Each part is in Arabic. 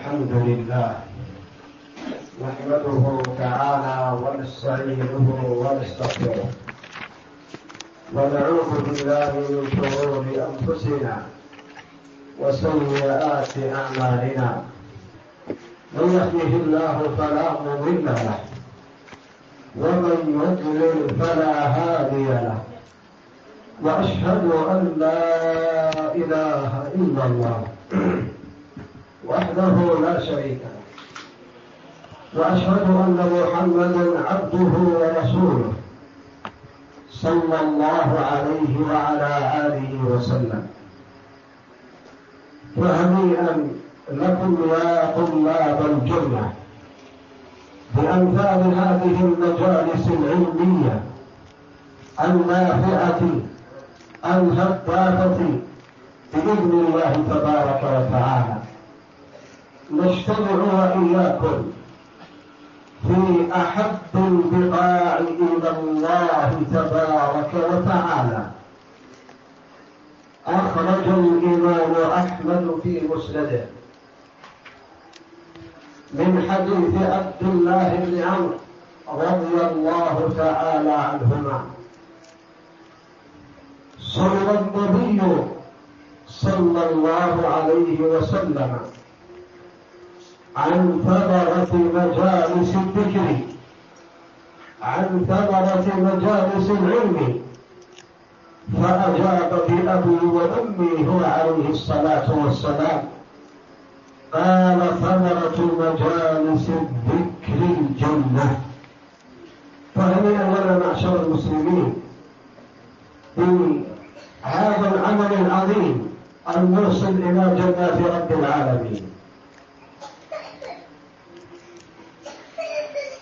الحمد لله نحمده تعالى ونستعينه ونستغفره ونعوذ بالله من شرور أنفسنا وسيئات أعمالنا. من يهده الله فلا مضل له ومن يضلل فلا هادي له. وأشهد أن لا إله إلا الله. وحده لا شريك له. وأشهد أن محمدا عبده ورسوله صلى الله عليه وعلى آله وسلم. فهنيئا لكم يا طلاب الجنة بأمثال هذه المجالس العلمية النافعة الهدافه بإذن الله تبارك وتعالى. نجتمع وإياكم في أحب البقاع إلى الله تبارك وتعالى. أخرج الإمام أحمد في مسنده. من حديث عبد الله بن عمرو رضي الله تعالى عنهما. صلى النبي صلى الله عليه وسلم. عن ثمرة مجالس الذكر. عن ثمرة مجالس العلم. فأجاب بأبي وأمي هو عليه الصلاة والسلام. قال ثمرة مجالس الذكر الجنة. فهنيئا لنا معشر المسلمين بهذا العمل العظيم الموصل إلى جنات رب العالمين؟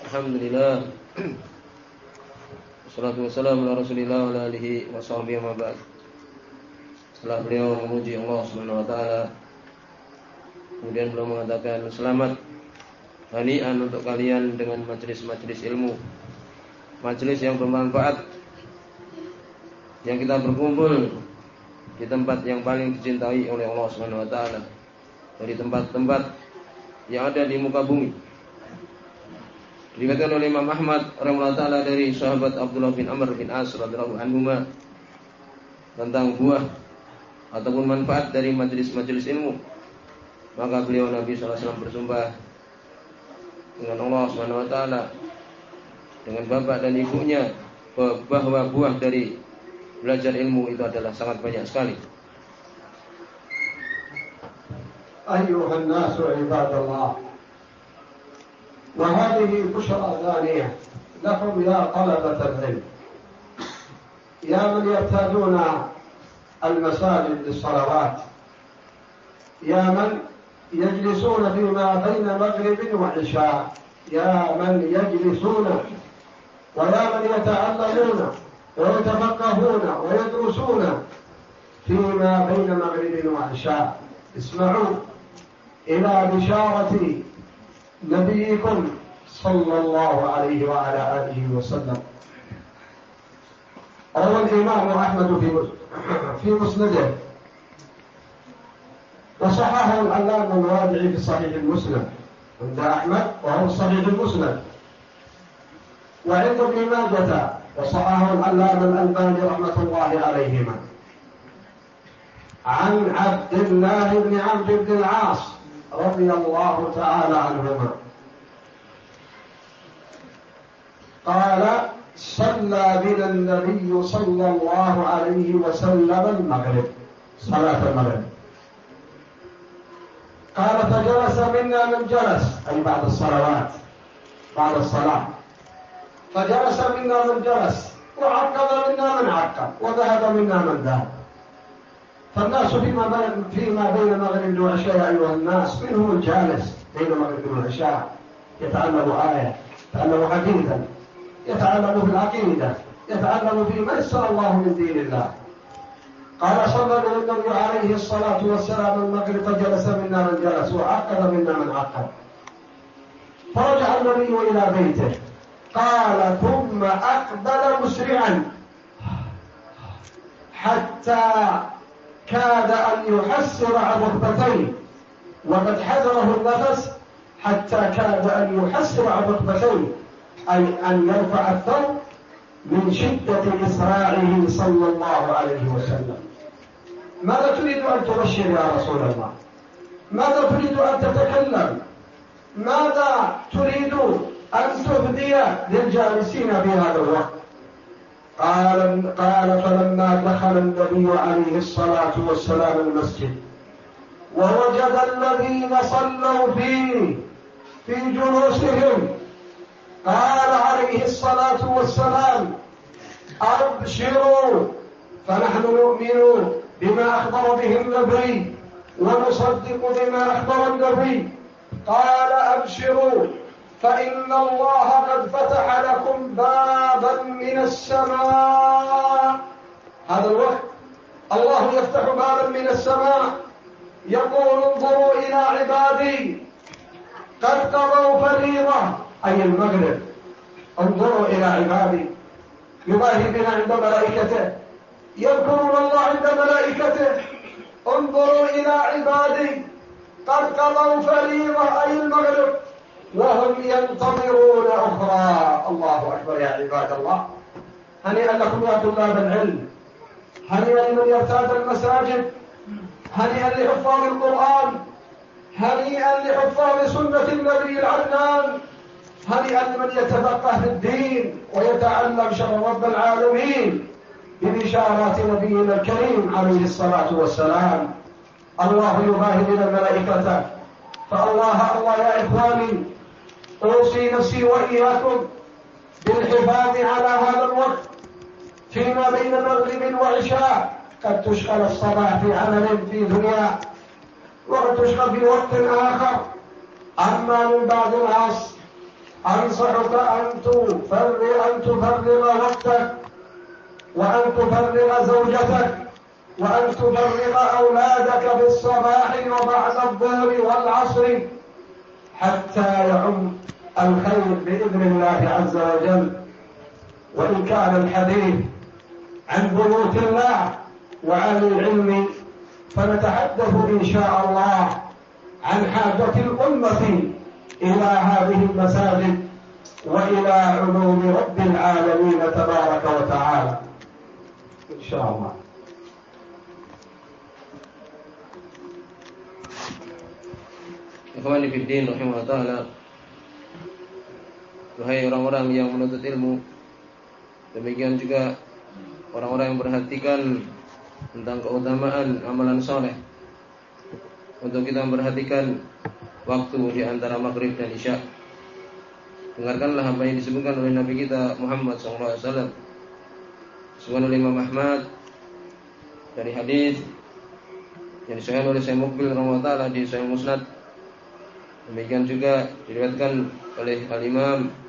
Alhamdulillah. Wassalatu wassalamu ala rasulillah wa ala alihi wa sahbihi wa ba'd. Setelah beliau memuji Allah subhanahu wa ta'ala Kemudian beliau mengatakan Selamat Hanian untuk kalian dengan majelis-majelis ilmu. Majelis yang bermanfaat Yang kita berkumpul Di tempat yang paling dicintai oleh Allah subhanahu wa ta'ala. Dari tempat-tempat Yang ada di muka bumi Dikatakan oleh Imam Ahmad rahimahullah taala dari sahabat Abdullah bin Amr bin As anhu tentang buah ataupun manfaat dari majelis-majelis ilmu. Maka beliau Nabi SAW bersumpah dengan Allah Subhanahu wa taala dengan bapak dan ibunya bahwa buah dari belajar ilmu itu adalah sangat banyak sekali. Ayuhan nasu ibadallah وهذه بشرى ثانية لكم يا طلبة العلم. يا من يرتادون المساجد للصلوات. يا من يجلسون فيما بين مغرب وعشاء. يا من يجلسون. ويا من يتعلمون ويتفقهون ويدرسون فيما بين مغرب وعشاء. اسمعوا. إلى بشارة نبيكم صلى الله عليه وعلى آله وسلم. روى الإمام أحمد في في مسنده. وصححه العلامة الوادعي في صحيح المسلم عند أحمد وهو صحيح المسلم وعند ابن ماجة وصححه العلامة الألباني رحمة الله عليهما. عن عبد الله بن عبد بن العاص رضي الله تعالى عنهما. قال صلى بنا النبي صلى الله عليه وسلم المغرب صلاة المغرب. قال فجلس منا من جلس أي بعد الصلوات بعد الصلاة. فجلس منا من جلس وعقب منا من عقب وذهب منا من ذهب. فالناس فيما بين فيما بين مغرب وعشاء يا أيها الناس منهم الجالس بين مغرب وعشاء. يتعلم آية يتعلم حديثا يتعلم في العقيدة يتعلم فيما يسر الله من دين الله. قال صلى الله النبي عليه الصلاة والسلام المغرب فجلس منا من جلس وعقد منا من عقد. فرجع النبي إلى بيته. قال ثم أقبل مسرعا حتى كاد أن يحسر عن ركبتيه وقد حذره النفس حتى كاد أن يحسر عن ركبتيه أي أن يرفع الثوب من شدة إسراعه صلى الله عليه وسلم. ماذا تريد أن تبشر يا رسول الله؟ ماذا تريد أن تتكلم؟ ماذا تريد أن تهدي للجالسين في هذا الوقت؟ قال قال فلما دخل النبي عليه الصلاة والسلام المسجد ووجد الذين صلوا فيه في جلوسهم. قال عليه الصلاة والسلام أبشروا فنحن نؤمن بما أخبر به النبي ونصدق بما أخبر النبي. قال أبشروا. فإن الله قد فتح لكم بابا من السماء. هذا الوقت الله يفتح بابا من السماء. يقول انظروا إلى عبادي. قد قضوا فريضة. أي المغرب. انظروا إلى عبادي. يباهي بنا عند ملائكته. يذكرون الله عند ملائكته. انظروا إلى عبادي. قد قضوا فريضة. أي المغرب. وهم ينتظرون أخرى. الله أكبر يا عباد الله. هنيئا لكم يا طلاب العلم. هنيئا لمن يرتاد المساجد. هنيئا لحفاظ القرآن. هنيئا لحفاظ سنة النبي العدنان هنيئا لمن يتفقه في الدين ويتعلم شر رب العالمين ببشارات نبينا الكريم عليه الصلاة والسلام. الله يباهي بنا الملائكة. فالله الله يا إخواني أوصي نفسي وإياكم بالحفاظ على هذا الوقت فيما بين مغرب وعشاء قد تشغل الصباح في عمل في دنيا وقد تشغل في وقت آخر. أما من بعد العصر أنصحك أن تفرغ أن تفرغ وقتك وأن تفرغ زوجتك وأن تفرغ أولادك في الصباح وبعد الظهر والعصر حتى يعم الخير بإذن الله عز وجل. وإن كان الحديث عن بيوت الله وعن العلم فنتحدث إن شاء الله عن حاجة الأمة إلى هذه المساجد وإلى علوم رب العالمين تبارك وتعالى. إن شاء الله. Ikhwani Fiddin Rahimahullah Ta'ala Wahai orang-orang yang menuntut ilmu Demikian juga Orang-orang yang perhatikan Tentang keutamaan amalan soleh. Untuk kita memperhatikan Waktu di antara maghrib dan isya. Dengarkanlah apa yang disebutkan oleh Nabi kita Muhammad SAW oleh Imam Ahmad Dari hadis Yang disahkan oleh Sayyid Mukbil di Sayyid Musnad Demikian juga diriwayatkan oleh Al-Imam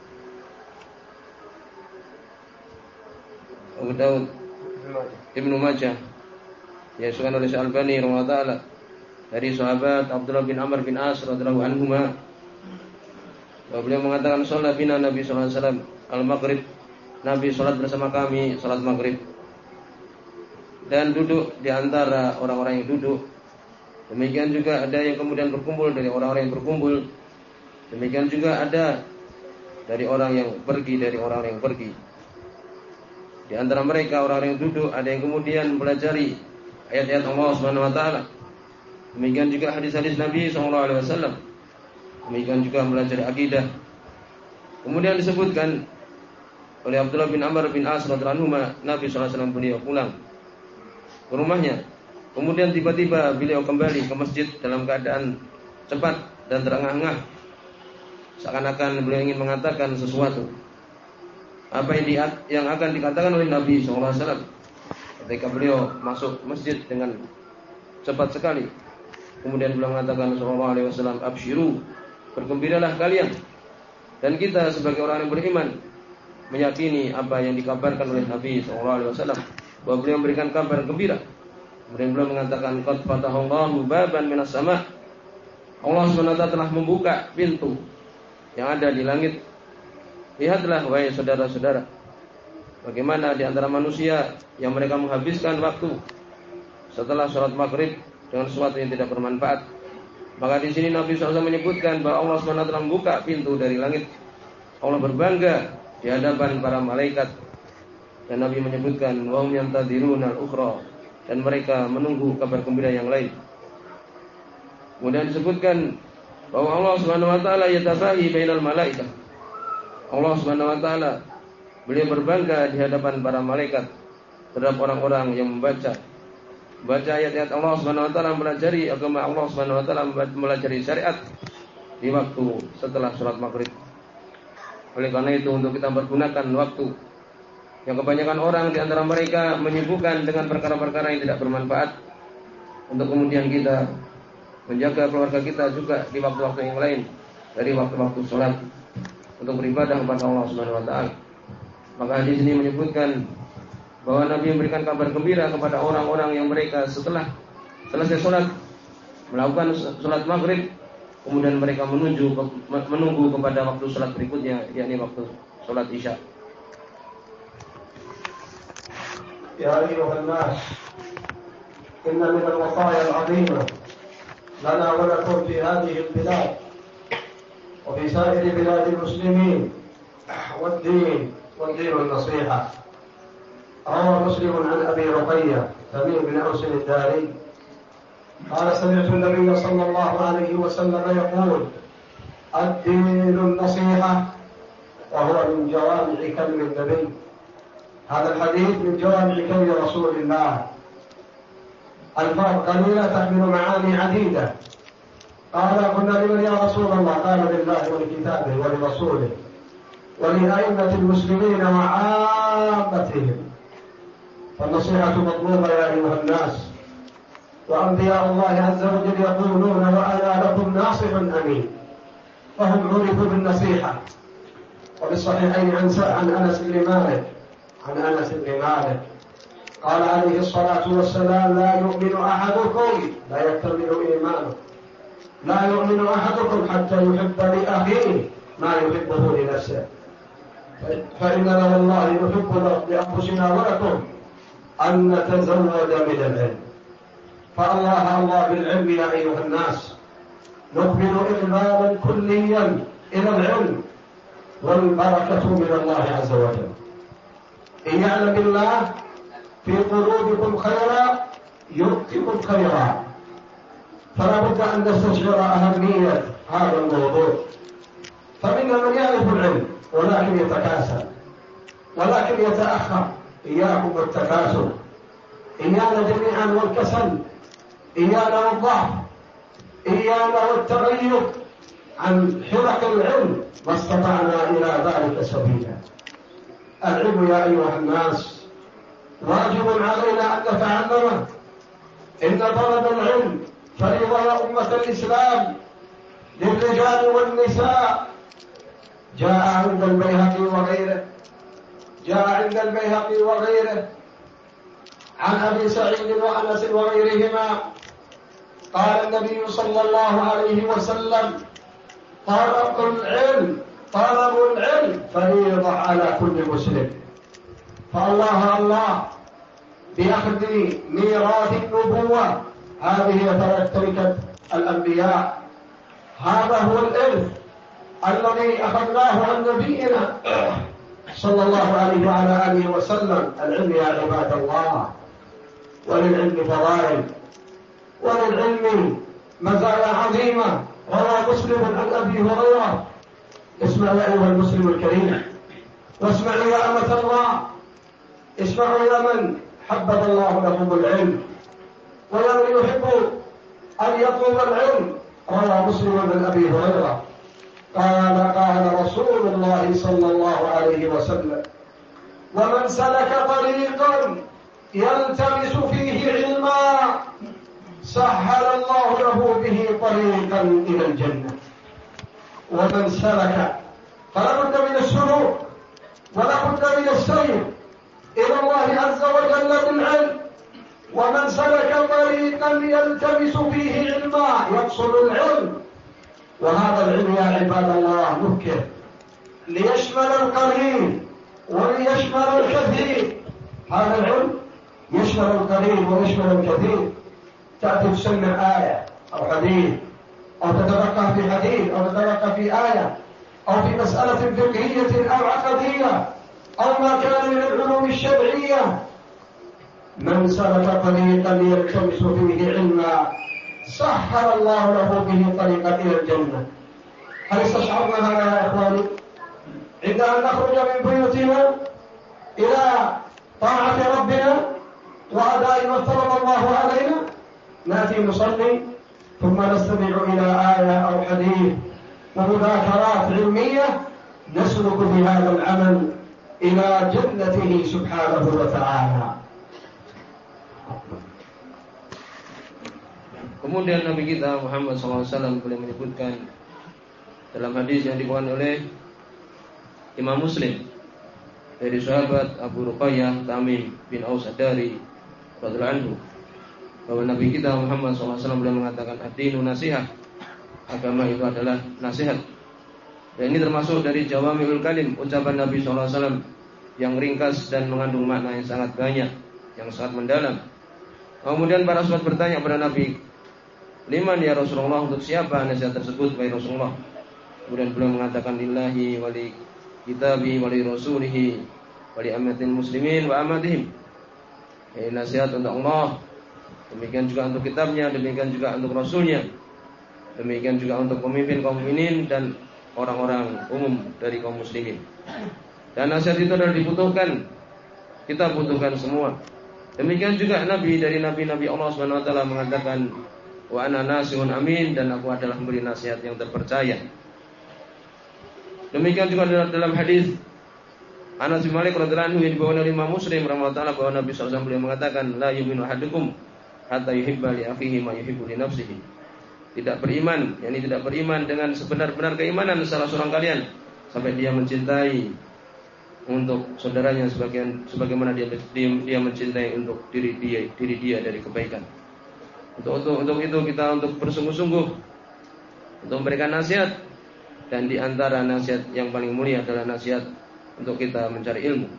Abu Daud. Ibnu Majah. Disebutkan oleh Syalbani rahimahullah dari sahabat Abdullah bin Amr bin As radhiyallahu anhu bahwa beliau mengatakan salat bina Nabi sallallahu alaihi wasallam al-maghrib. Nabi salat bersama kami salat maghrib. Dan duduk di antara orang-orang yang duduk. Demikian juga ada yang kemudian berkumpul dari orang-orang yang berkumpul. Demikian juga ada dari orang yang pergi dari orang-orang yang pergi. Di antara mereka orang-orang yang duduk ada yang kemudian mempelajari ayat-ayat Allah Subhanahu wa taala. Demikian juga hadis-hadis Nabi sallallahu alaihi wasallam. Demikian juga mempelajari akidah. Kemudian disebutkan oleh Abdullah bin Amr bin As radhiyallahu Nabi sallallahu alaihi wasallam beliau pulang ke rumahnya Kemudian tiba-tiba beliau kembali ke masjid dalam keadaan cepat dan terengah-engah. Seakan-akan beliau ingin mengatakan sesuatu. Apa yang, di, yang akan dikatakan oleh Nabi SAW ketika beliau masuk masjid dengan cepat sekali. Kemudian beliau mengatakan Sallallahu Alaihi Wasallam, abshiru, bergembiralah kalian. Dan kita sebagai orang yang beriman meyakini apa yang dikabarkan oleh Nabi Sallallahu Alaihi Wasallam bahwa beliau memberikan kabar gembira Kemudian beliau mengatakan qad fatahallahu baban minas sama. Allah SWT telah membuka pintu yang ada di langit. Lihatlah wahai saudara-saudara, bagaimana di antara manusia yang mereka menghabiskan waktu setelah sholat maghrib dengan sesuatu yang tidak bermanfaat. Maka di sini Nabi SAW menyebutkan bahwa Allah SWT membuka pintu dari langit. Allah berbangga di hadapan para malaikat. Dan Nabi menyebutkan wahum yantadiruna al-ukhra dan mereka menunggu kabar gembira yang lain. Kemudian disebutkan bahwa Allah taala yatafahi bainal malaikat. Allah Subhanahu wa taala beliau berbangga di hadapan para malaikat terhadap orang-orang yang membaca. Baca ayat-ayat Allah Subhanahu wa taala mempelajari agama Allah Subhanahu wa taala mempelajari syariat di waktu setelah sholat maghrib. Oleh karena itu untuk kita pergunakan waktu yang kebanyakan orang di antara mereka menyibukkan dengan perkara-perkara yang tidak bermanfaat. Untuk kemudian kita menjaga keluarga kita juga di waktu-waktu yang lain dari waktu-waktu sholat untuk beribadah kepada Allah Subhanahu wa taala. Maka di sini menyebutkan bahwa Nabi memberikan kabar gembira kepada orang-orang yang mereka setelah selesai sholat melakukan sholat maghrib kemudian mereka menuju menunggu kepada waktu sholat berikutnya yakni waktu sholat isya. يا أيها الناس إن من الوصايا العظيمة لنا ولكم في هذه البلاد وفي سائر بلاد المسلمين. والدين والدين النصيحة روى مسلم عن أبي رقية تميم بن أوس الداري. قال سمعت النبي صلى الله عليه وسلم يقول الدين النصيحه وهو من جوامع كلم النبي. هذا الحديث من جوامع كلم رسول الله. الفاظ قليلة تحمل معاني عديدة. قال قلنا لمن يا رسول الله قال لله ولكتابه ولرسوله ولأئمة المسلمين وعامتهم. فالنصيحة مطلوبة يا أيها الناس. وأنبياء الله عز وجل يقولون وأنا لكم ناصح أمين. فهم عرفوا بالنصيحة. وبالصحيحين عن عن أنس بن مالك عن أنس بن مالك. قال عليه الصلاة والسلام لا يؤمن أحدكم لا يكتمل إيمانه. لا يؤمن أحدكم حتى يحب لأخيه ما يحبه لنفسه. فإننا والله نحب لأنفسنا ولكم أن نتزود من العلم. فالله الله بالعلم يا أيها الناس. نقبل إقبالا كليا إلى العلم والبركة من الله عز وجل. إن يعلم الله في قلوبكم خيرا يؤتكم خيرا. فلا بد أن نستشعر أهمية هذا الموضوع. فمنا من يعرف العلم ولكن يتكاسل ولكن يتأخر. إياكم والتكاسل. إيانا جميعا والكسل. إيانا والضعف. إيانا والتغير عن حرق العلم ما استطعنا إلى ذلك سبيلا. العلم يا أيها الناس واجب علينا أن نتعلمه. إن طلب العلم فريضة يا أمة الإسلام للرجال والنساء. جاء عند البيهقي وغيره. جاء عند البيهقي وغيره. عن أبي سعيد وأنس وغيرهما. قال النبي صلى الله عليه وسلم طلب العلم طلب العلم فريضة على كل مسلم. فالله الله بأخذ ميراث النبوة هذه تركة الأنبياء. هذا هو الإرث الذي أخذناه عن نبينا صلى الله عليه وعلى آله وسلم. العلم يا عباد الله وللعلم فضائل وللعلم مزايا عظيمة. روى مسلم عن أبي هريرة. اسمع يا أيها المسلم الكريم واسمعوا يا أمة الله. اسمعوا يا من حبب الله لكم العلم. من يحب أن يطلب العلم. روى مسلم عن أبي هريرة قال قال رسول الله صلى الله عليه وسلم ومن سلك طريقا يلتمس فيه علما سهل الله له به طريقا إلى الجنة. ومن سلك فلا بد من السلوك ولا بد من السير إلى الله عز وجل بالعلم. ومن سلك طريقا يلتمس فيه علما يقصد العلم. وهذا العلم يا عباد الله نكر ليشمل القليل وليشمل الكثير. هذا العلم يشمل القليل ويشمل الكثير. تأتي تسمع آية أو حديث أو تتفقه في حديث أو تتفقه في آية أو في مسألة فقهية أو عقدية أو ما كان من العلوم الشرعية. من سلك طريقا يلتمس فيه علما سهل الله له به طريقا إلى الجنة. هل استشعرنا هذا يا إخواني؟ عند أن نخرج من بيوتنا إلى طاعة ربنا وأداء ما افترض الله علينا نأتي نصلي ثم نستمع إلى آية أو حديث ومذاكرات علمية نسلك بهذا العمل إلى جنته سبحانه وتعالى. Kemudian Nabi kita Muhammad SAW boleh menyebutkan dalam hadis yang dibawakan oleh Imam Muslim dari sahabat Abu Ruqayyah Tamim bin Aus Adari radhiyallahu anhu bahwa Nabi kita Muhammad SAW beliau mengatakan adinu nasihat agama itu adalah nasihat. Dan ini termasuk dari jawamiul kalim ucapan Nabi SAW yang ringkas dan mengandung makna yang sangat banyak yang sangat mendalam. Kemudian para sahabat bertanya kepada Nabi liman ya Rasulullah untuk siapa nasihat tersebut wahai Rasulullah kemudian beliau mengatakan lillahi wali kitabi wali rasulihi wali amatin muslimin wa amatihim ini nasihat untuk Allah Demikian juga untuk kitabnya, demikian juga untuk rasulnya. Demikian juga untuk pemimpin kaum muslimin dan orang-orang umum dari kaum muslimin. Dan nasihat itu adalah dibutuhkan. Kita butuhkan semua. Demikian juga Nabi dari Nabi-Nabi Allah SWT mengatakan wa ana nasihun amin dan aku adalah memberi nasihat yang terpercaya. Demikian juga dalam hadis Anas bin Malik radhiyallahu anhu yang dibawa oleh Imam Muslim rahimahullah bahwa Nabi SAW beliau mengatakan la yu'minu ahadukum hatta yuhibba li akhihi ma yuhibbu li nafsihi. Tidak beriman, yakni tidak beriman dengan sebenar-benar keimanan salah seorang kalian sampai dia mencintai untuk saudaranya sebagian sebagaimana dia, dia dia mencintai untuk diri dia diri dia dari kebaikan. Untuk untuk untuk itu kita untuk bersungguh-sungguh untuk memberikan nasihat dan di antara nasihat yang paling mulia adalah nasihat untuk kita mencari ilmu.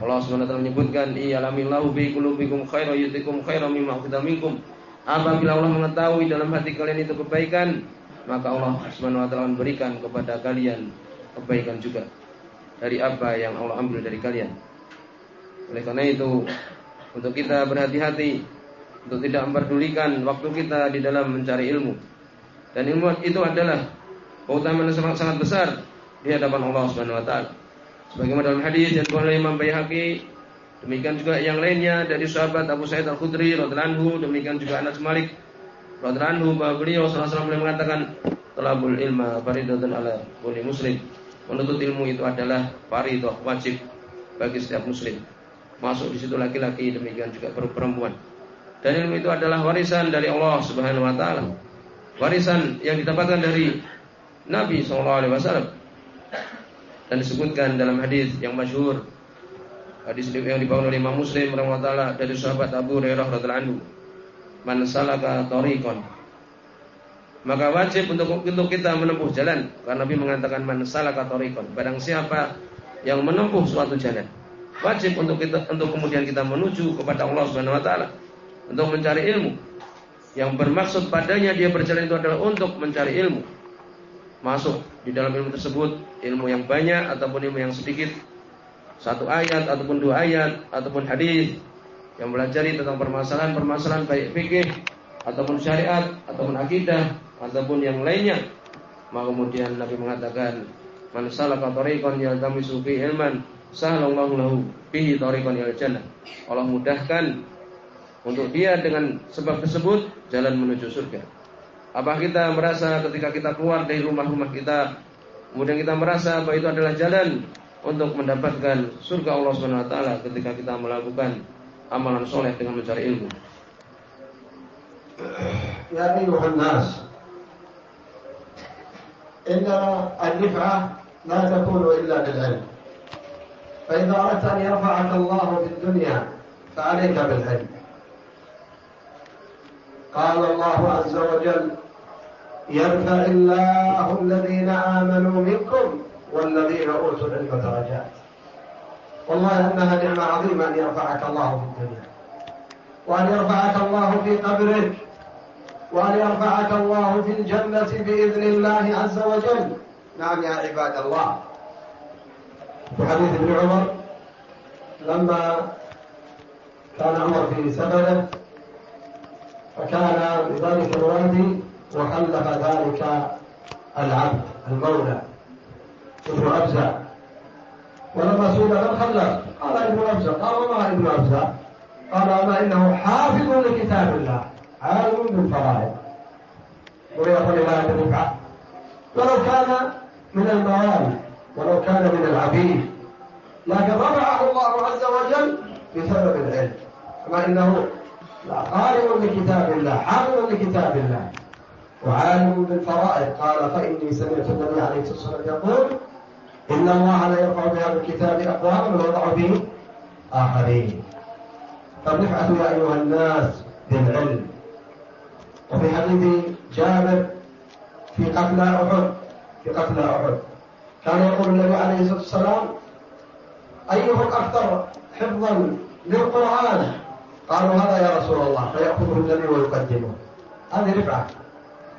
Allah SWT menyebutkan iyalamillahu bi qulubikum yutikum khairan mimma minkum. Apabila Allah mengetahui dalam hati kalian itu kebaikan, maka Allah SWT memberikan kepada kalian kebaikan juga dari apa yang Allah ambil dari kalian. Oleh karena itu, untuk kita berhati-hati untuk tidak memperdulikan waktu kita di dalam mencari ilmu. Dan ilmu itu adalah keutamaan yang sangat sangat besar di hadapan Allah Subhanahu wa taala. Sebagaimana dalam hadis yang oleh Imam Baihaqi, demikian juga yang lainnya dari sahabat Abu Sa'id Al-Khudri radhiyallahu anhu, demikian juga Anas Malik radhiyallahu anhu bahwa beliau sallallahu alaihi mengatakan talabul ilma faridatun ala kulli muslim. Menuntut ilmu itu adalah faridah wajib bagi setiap muslim. Masuk di situ laki-laki demikian juga perempuan. Dan ilmu itu adalah warisan dari Allah Subhanahu wa taala. Warisan yang didapatkan dari Nabi sallallahu alaihi wasallam. Dan disebutkan dalam hadis yang masyhur. Hadis yang dibawa oleh Imam Muslim rahimahullah dari sahabat Abu Hurairah radhiyallahu anhu. Man salaka tariqan. Maka wajib untuk untuk kita menempuh jalan. Karena Nabi mengatakan man salaka tariqan. Barang siapa yang menempuh suatu jalan wajib untuk kita untuk kemudian kita menuju kepada Allah Subhanahu wa taala untuk mencari ilmu. Yang bermaksud padanya dia berjalan itu adalah untuk mencari ilmu. Masuk di dalam ilmu tersebut ilmu yang banyak ataupun ilmu yang sedikit. Satu ayat ataupun dua ayat ataupun hadis yang belajari tentang permasalahan-permasalahan baik fikih ataupun syariat ataupun akidah ataupun yang lainnya. Maka kemudian Nabi mengatakan man salaka tariqan yaltamisu fi ilman sahlallahu lahu bihi tariqan ila jannah. Allah mudahkan untuk dia dengan sebab tersebut jalan menuju surga apa kita merasa ketika kita keluar dari rumah-rumah kita Kemudian kita merasa bahwa itu adalah jalan Untuk mendapatkan surga Allah SWT Ketika kita melakukan amalan soleh dengan mencari ilmu Ya ayuhan nas Inna al-nif'ah La takunu illa bil'ilm فإذا أردت أن يرفعك الله في الدنيا فعليك بالعلم قال الله عز وجل يرفع الله الذين آمنوا منكم والذين أوتوا العلم درجات. والله أنها نعمة عظيمة أن يرفعك الله في الدنيا وأن يرفعك الله في قبرك وأن يرفعك الله في الجنة بإذن الله عز وجل. نعم يا عباد الله. في حديث ابن عمر لما كان عمر في سفرة فكان بذلك الوادي وخلف ذلك العبد المولى ابن أبزع ولما سئل من خلف؟ قال ابن أبزع قال وما ابن أبزع قال أما إنه حافظ لكتاب الله عالم بالفرائض. ويقول لا رفعة ولو كان من الموالي ولو كان من العبيد لكن رفعه الله عز وجل بسبب العلم. كما إنه قارئ لكتاب الله حافظ لكتاب الله. وعالم بالفرائض. قال فإني سمعت النبي عليه الصلاة والسلام يقول إن الله لا يرفع بهذا الكتاب اقواما ويضع به آخرين. فالرفعه يا أيها الناس بالعلم. وفي حديث جابر في قتلى أحد في قتلى أحد كان يقول النبي عليه الصلاة والسلام ايهم أكثر حفظا للقرآن قالوا هذا يا رسول الله فياخذه النبي ويقدمه هذه رفعه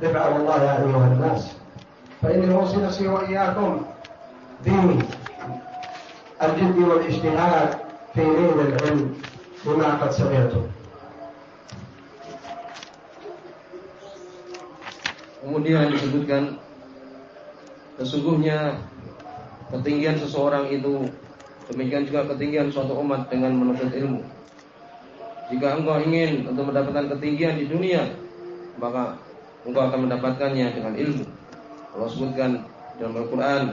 رفعه والله يا ايها الناس فاني اوصي نفسي واياكم بالجد والاجتهاد في نيل العلم بما قد سمعتم Kemudian disebutkan sesungguhnya ketinggian seseorang itu demikian juga ketinggian suatu umat dengan menuntut ilmu. Jika engkau ingin untuk mendapatkan ketinggian di dunia, maka engkau akan mendapatkannya dengan ilmu. Allah sebutkan dalam Al-Quran,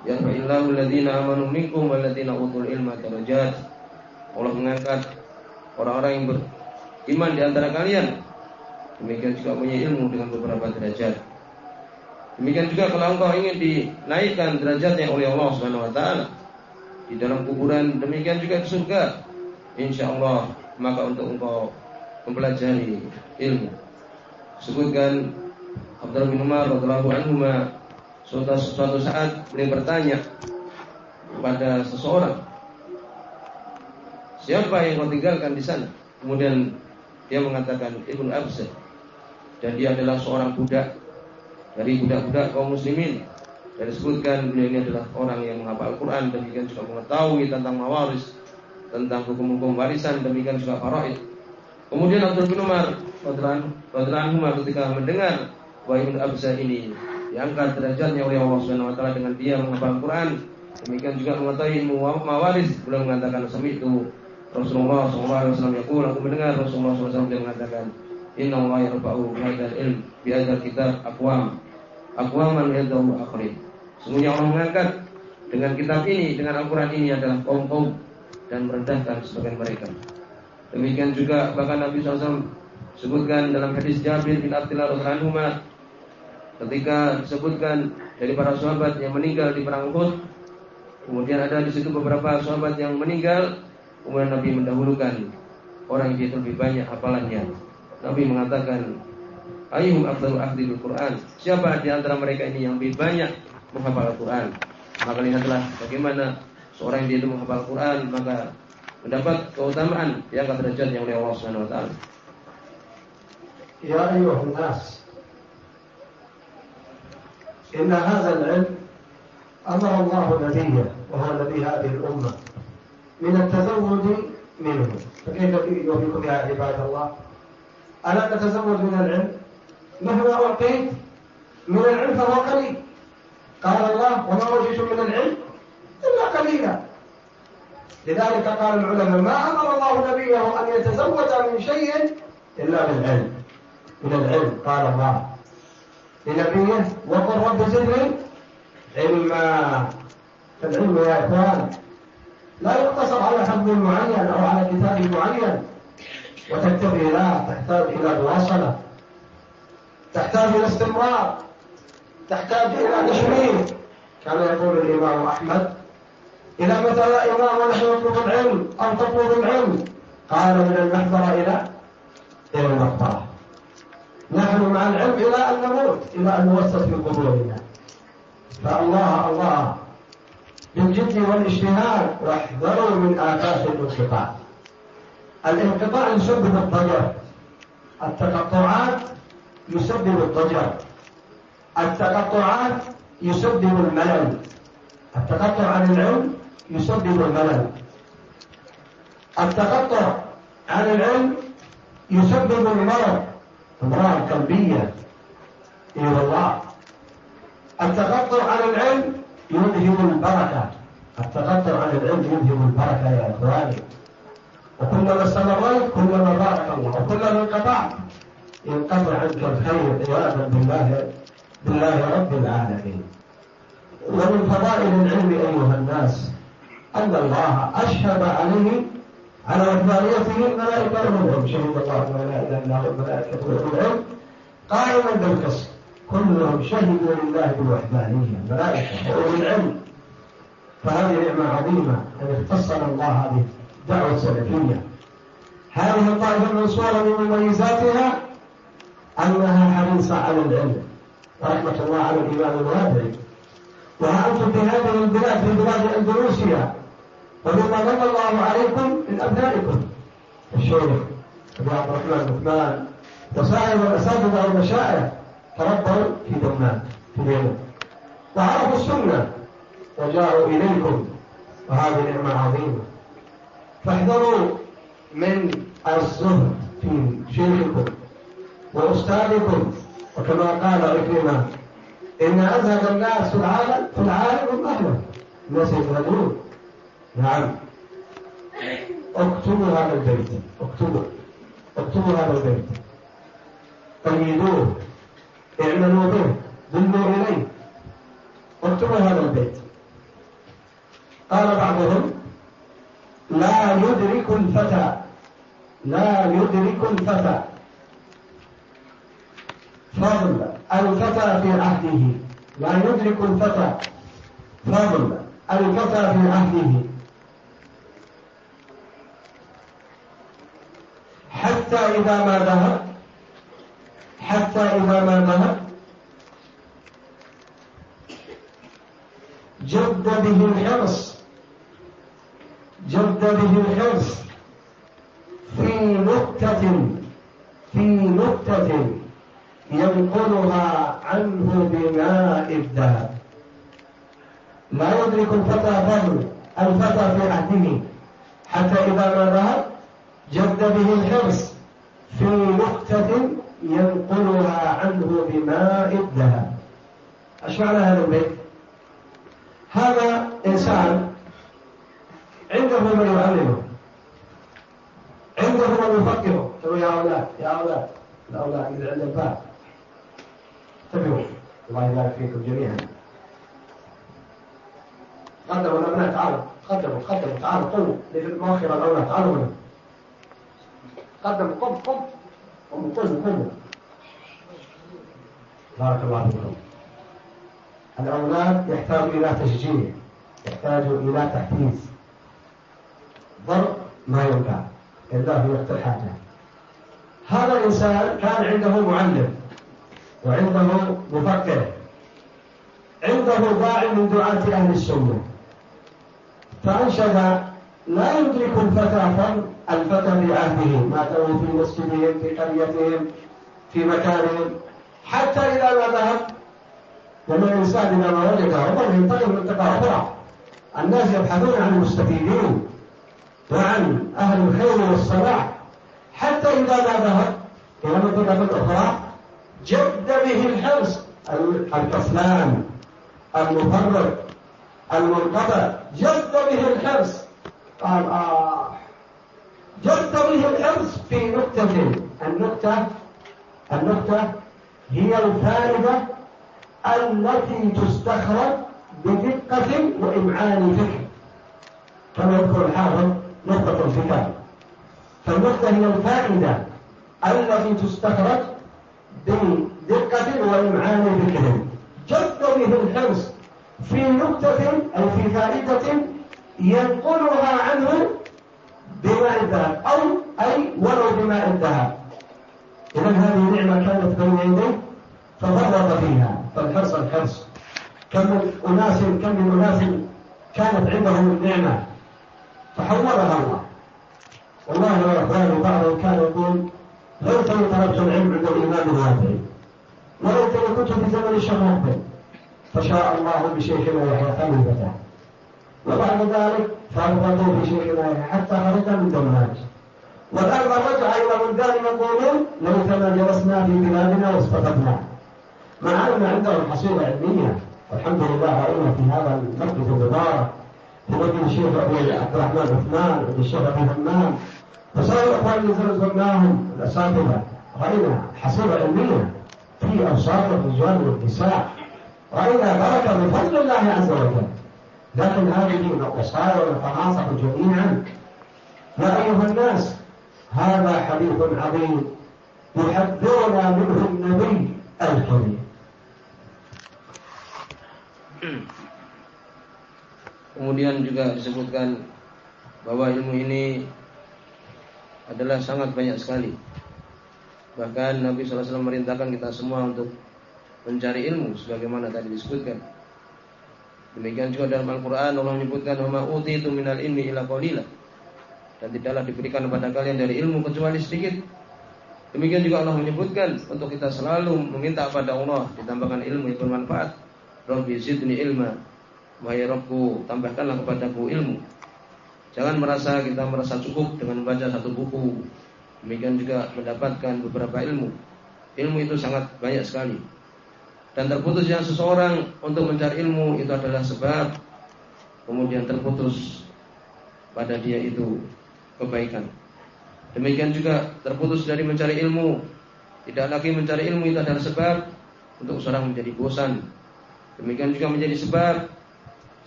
Ya fa'illahu alladhina amanu minkum walladhina utul ilma darajat. Allah mengangkat orang-orang yang beriman di antara kalian Demikian juga punya ilmu dengan beberapa derajat. Demikian juga kalau engkau ingin dinaikkan derajatnya oleh Allah Subhanahu wa taala di dalam kuburan, demikian juga di surga. Insya Allah maka untuk engkau mempelajari ilmu. Sebutkan Abdullah bin Umar radhiyallahu anhu suatu, suatu saat beliau bertanya kepada seseorang Siapa yang kau tinggalkan di sana? Kemudian dia mengatakan Ibnu Absar dan dia adalah seorang budak dari budak-budak kaum muslimin dan disebutkan beliau ini adalah orang yang menghafal Al-Quran demikian juga mengetahui tentang mawaris tentang hukum-hukum warisan demikian juga faraid kemudian Abdul bin Umar radhiyallahu ketika mendengar Ibnu Abza ini diangkat derajatnya oleh Allah Subhanahu wa taala dengan dia menghafal Al-Quran demikian juga mengetahui ilmu mawaris beliau mengatakan sami itu Rasulullah SAW yaqul aku mendengar Rasulullah SAW mengatakan Inna Allah yarfa'u bihadzal ilm bihadzal kitab aqwam aqwaman yadahu akhirin. Sungguhnya Allah mengangkat dengan kitab ini, dengan Al-Quran ini adalah kaum-kaum dan merendahkan sebagian mereka. Demikian juga bahkan Nabi SAW sebutkan dalam hadis Jabir bin Abdullah radhiyallahu ketika disebutkan dari para sahabat yang meninggal di perang Uhud, kemudian ada di situ beberapa sahabat yang meninggal, kemudian Nabi mendahulukan orang yang lebih banyak hafalannya Nabi mengatakan, Ayuhum afdalu ahli Al-Quran. Siapa di antara mereka ini yang lebih banyak menghafal Al-Quran? Maka lihatlah bagaimana seorang yang dia itu menghafal Al-Quran maka mendapat keutamaan yang akan derajatnya oleh Allah Subhanahu wa taala. Ya ayuhun nas. Inna hadha al-ilm أمر الله نبيه وهو نبي هذه الأمة من التزود منه فكيف يوفيكم يا عباد الله ألا نتزوج من العلم مهما أعطيت من العلم فهو قليل قال الله وما أوتيتم من العلم إلا قليلا. لذلك قال العلماء ما أمر الله نبيه أن يتزوج من شيء إلا بالعلم من العلم قال الله. لنبيه وقل رب زدني علما. فالعلم يا إخوان لا يقتصر على حفظ معين أو على كتاب معين. وتكتفي لا تحتاج إلى مواصلة. تحتاج إلى استمرار. تحتاج إلى تشميل. كما يقول الإمام أحمد إلى متى يا إمام؟ ونحن نطلب العلم. أو تطلب العلم؟ قال من المحضرة إلى إلى المقبرة نحن مع العلم إلى أن نموت إلى أن نوسط في قبورنا. فالله الله. بالجد والاجتهاد واحذروا من آفات الانقطاع. الانقطاع يسبب الضجر. التقطعات يسبب الضجر. التقطعات يسبب الملل. التقطع عن العلم يسبب الملل. التقطع عن العلم يسبب المرض. امراض قلبيه إلى الله التقطع عن العلم يذهب البركة. التقطع عن العلم يذهب البركة يا إخواني. وكلما استمريت كلما بارك الله وكلما انقطعت ينقطع عنك الخير عياذا بالله بالله رب العالمين. ومن فضائل العلم أيها الناس أن الله أشهد عليه على وحدانيته الملائكه والعلم شهد الله إلا هو الملائكه والعلم قائما بالقسط. كلهم شهدوا لله بالوحدانيه الملائكه وأولي العلم. فهذه نعمة عظيمة ان اختصنا الله هذه دعوة سلفية. هذه الطائفة المنصورة من مميزاتها أنها حريصة على العلم. ورحمة الله على الإمام الوادعي وها في هذه البلاد في بلاد أندونيسيا ومما من الله عليكم من أبنائكم. الشيخ عبد الرحمن عثمان. وسائر الأساتذة والمشايخ تربوا في دمام في اليمن وعرفوا السنة. وجاءوا إليكم. وهذه نعمة عظيمة. فاحذروا من الزهد في شيخكم وأستاذكم. وكما قال عكرمة إن أزهد الناس في العالم في العالم أهله الناس يزهدون. نعم. اكتبوا هذا البيت. اكتبوا اكتبوا هذا البيت. قيدوه اعملوا به. دلوا إليه. اكتبوا هذا البيت. قال بعضهم لا يدرك الفتى. لا يدرك الفتى. فضل. الفتى في عهده. لا يدرك الفتى. فضل. الفتى في عهده. حتى إذا ما ذهب. حتى إذا ما ذهب. جد به الحرص. جد به الحرص. في نكتة في نكتة ينقلها عنه بماء الذهب. لا يدرك الفتى فضل الفتى في عهده حتى إذا ما ذهب جد به الحرص. في نكتة ينقلها عنه بماء الذهب. إيش معنى هذا البيت؟ هذا إنسان عنده من يعلمه. عنده من يفكره. قالوا يا أولاد يا أولاد الأولاد اللي عند الباب. انتبهوا. الله يبارك فيكم جميعا. قدموا الأبناء تعالوا. قدموا قدموا تعالوا قوموا. للمؤخرة الأولاد تعالوا منهم. قدموا قم قم. قوموا قوموا بارك الله فيكم. الأولاد يحتاج إلى تشجيع يحتاج إلى تحفيز. ضرب ما ينفع. إلا في وقت الحاجة هذا الإنسان كان عنده معلم وعنده مفكر. عنده داع من دعاة أهل السنة. فأنشد لا يدرك الفتى فن الفتى بعهده ماتوا في مسجدهم في قريتهم في مكانهم. حتى إذا ما ذهب وما الإنسان إذا ما وجد ربما ينتقل من منطقة أخرى. الناس يبحثون عن المستفيدين وعن أهل الخير والصلاح. حتى إذا ما ذهب إلى منطقة أخرى جد به الحرص. الكسلان المفرط المنقطع. جد به الحرص. قال آه به الحرص في نقطة النقطة النقطة هي الفائدة التي تستخرج بدقة وإمعان فكر كما يذكر الحافظ نقطة الكتاب. فالنقطة هي الفائدة التي تستخرج بدقة وإمعان فكر جد به الحرص في نقطة أو في فائدة ينقلها عنه بماء الذهب أو أي ولو بماء الذهب. إذا هذه نعمة كانت بين يديه ففرط فيها. فالحرص الحرص. كم من أناس كم من أناس كانت عندهم النعمة فحولها الله. والله يا إخواني بعضهم كان يقول كان طلبت العلم عند الإمام الوافعي وليتني كنت في زمن الشيخ فشاء الله بشيخنا يحيى خليفته وبعد ذلك فرضته في شيخنا حتى خرج من دماج والآن رجع إلى بلدان يقولون ليتنا جلسنا في بلادنا واستفدنا مع أن عندهم حصيلة علمية والحمد لله رأينا في هذا المركز المبارك في مسجد الشيخ أبو عبد الرحمن عثمان وفي الشيخ أبو همام. الإخوان اللي زرناهم الأساتذة رأينا حصيلة علمية في أوصاف الرجال والنساء. رأينا بركة من فضل الله عز وجل. لكن هذه الوصايا ونتناصح جميعا يا أيها الناس هذا حديث عظيم يحذرنا منه النبي الكريم Kemudian juga disebutkan bahwa ilmu ini adalah sangat banyak sekali. Bahkan Nabi SAW merintahkan kita semua untuk mencari ilmu sebagaimana tadi disebutkan. Demikian juga dalam Al-Quran Allah menyebutkan Wama itu minal ilmi ila qalila. Dan tidaklah diberikan kepada kalian dari ilmu kecuali sedikit. Demikian juga Allah menyebutkan Untuk kita selalu meminta kepada Allah Ditambahkan ilmu yang bermanfaat. Rabbi zidni ilma. Wahai Rabbu tambahkanlah kepadaku ilmu. Jangan merasa kita merasa cukup dengan membaca satu buku. Demikian juga mendapatkan beberapa ilmu. Ilmu itu sangat banyak sekali Dan terputusnya seseorang untuk mencari ilmu itu adalah sebab Kemudian terputus pada dia itu kebaikan Demikian juga terputus dari mencari ilmu Tidak lagi mencari ilmu itu adalah sebab Untuk seorang menjadi bosan Demikian juga menjadi sebab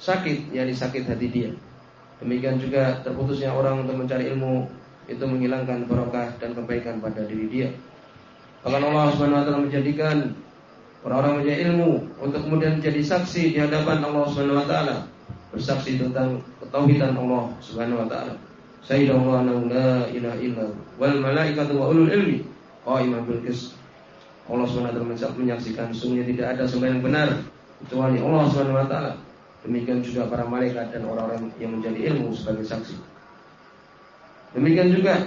sakit, yakni sakit hati dia. Demikian juga terputusnya orang untuk mencari ilmu itu menghilangkan barokah dan kebaikan pada diri dia. Bahkan Allah Subhanahu wa taala menjadikan orang-orang punya ilmu untuk kemudian menjadi saksi di hadapan Allah Subhanahu wa taala, bersaksi tentang ketauhidan Allah Subhanahu wa taala. Sayyidullah la ilaha illa wal malaikatu wa ulul ilmi qaiman bil qist. Allah Subhanahu wa taala menyaksikan sungguhnya tidak ada sembahyang benar kecuali Allah Subhanahu wa taala Demikian juga para malaikat dan orang-orang yang menjadi ilmu sebagai saksi. Demikian juga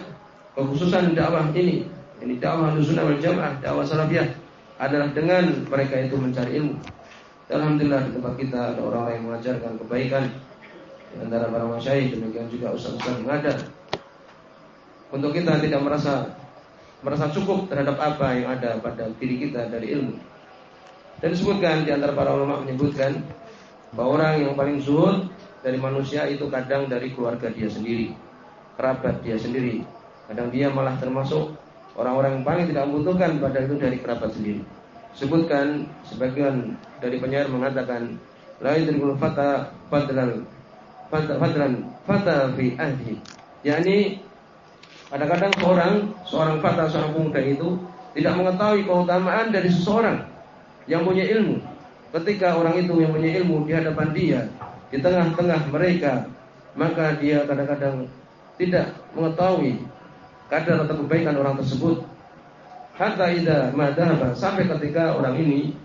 kekhususan dakwah ini, ini dakwah sunnah wal jamaah, dakwah salafiyah adalah dengan mereka itu mencari ilmu. Alhamdulillah di tempat kita ada orang-orang yang mengajarkan kebaikan di antara para masyayikh demikian juga ustaz-ustaz yang ada. Untuk kita tidak merasa merasa cukup terhadap apa yang ada pada diri kita dari ilmu. Dan disebutkan di antara para ulama menyebutkan bahwa orang yang paling zuhud dari manusia itu kadang dari keluarga dia sendiri, kerabat dia sendiri. Kadang dia malah termasuk orang-orang yang paling tidak membutuhkan pada itu dari kerabat sendiri. Sebutkan sebagian dari penyair mengatakan la yudrikul fata fadlan fadlan fata fi ahli. yakni kadang-kadang seorang seorang fata seorang pemuda itu tidak mengetahui keutamaan dari seseorang yang punya ilmu Ketika orang itu yang punya ilmu di hadapan dia, di tengah-tengah mereka, maka dia kadang-kadang tidak mengetahui kadar atau kebaikan orang tersebut. Hatta ida madhaba sampai ketika orang ini,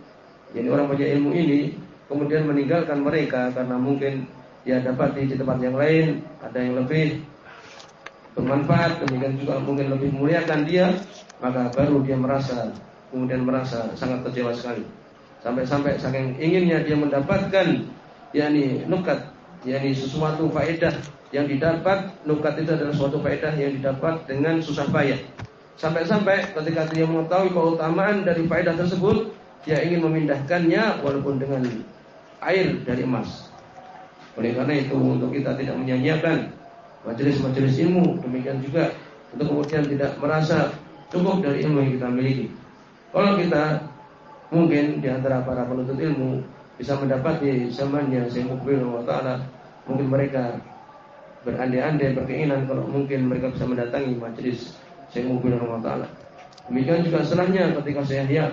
jadi orang punya ilmu ini, kemudian meninggalkan mereka karena mungkin dia dapat di tempat yang lain, ada yang lebih bermanfaat, demikian juga mungkin lebih memuliakan dia, maka baru dia merasa kemudian merasa sangat kecewa sekali. Sampai-sampai saking inginnya dia mendapatkan yakni nukat, yakni sesuatu faedah yang didapat nukat itu adalah suatu faedah yang didapat dengan susah payah. Sampai-sampai ketika dia mengetahui keutamaan dari faedah tersebut, dia ingin memindahkannya walaupun dengan air dari emas. Oleh karena itu untuk kita tidak menyanyiakan majelis-majelis ilmu, demikian juga untuk kemudian tidak merasa cukup dari ilmu yang kita miliki. Kalau kita mungkin di antara para penuntut ilmu bisa mendapati zamannya Syekh Mukbil wa taala mungkin mereka berandai-andai berkeinginan kalau mungkin mereka bisa mendatangi majelis Syekh Mukbil wa taala. Demikian juga setelahnya ketika saya lihat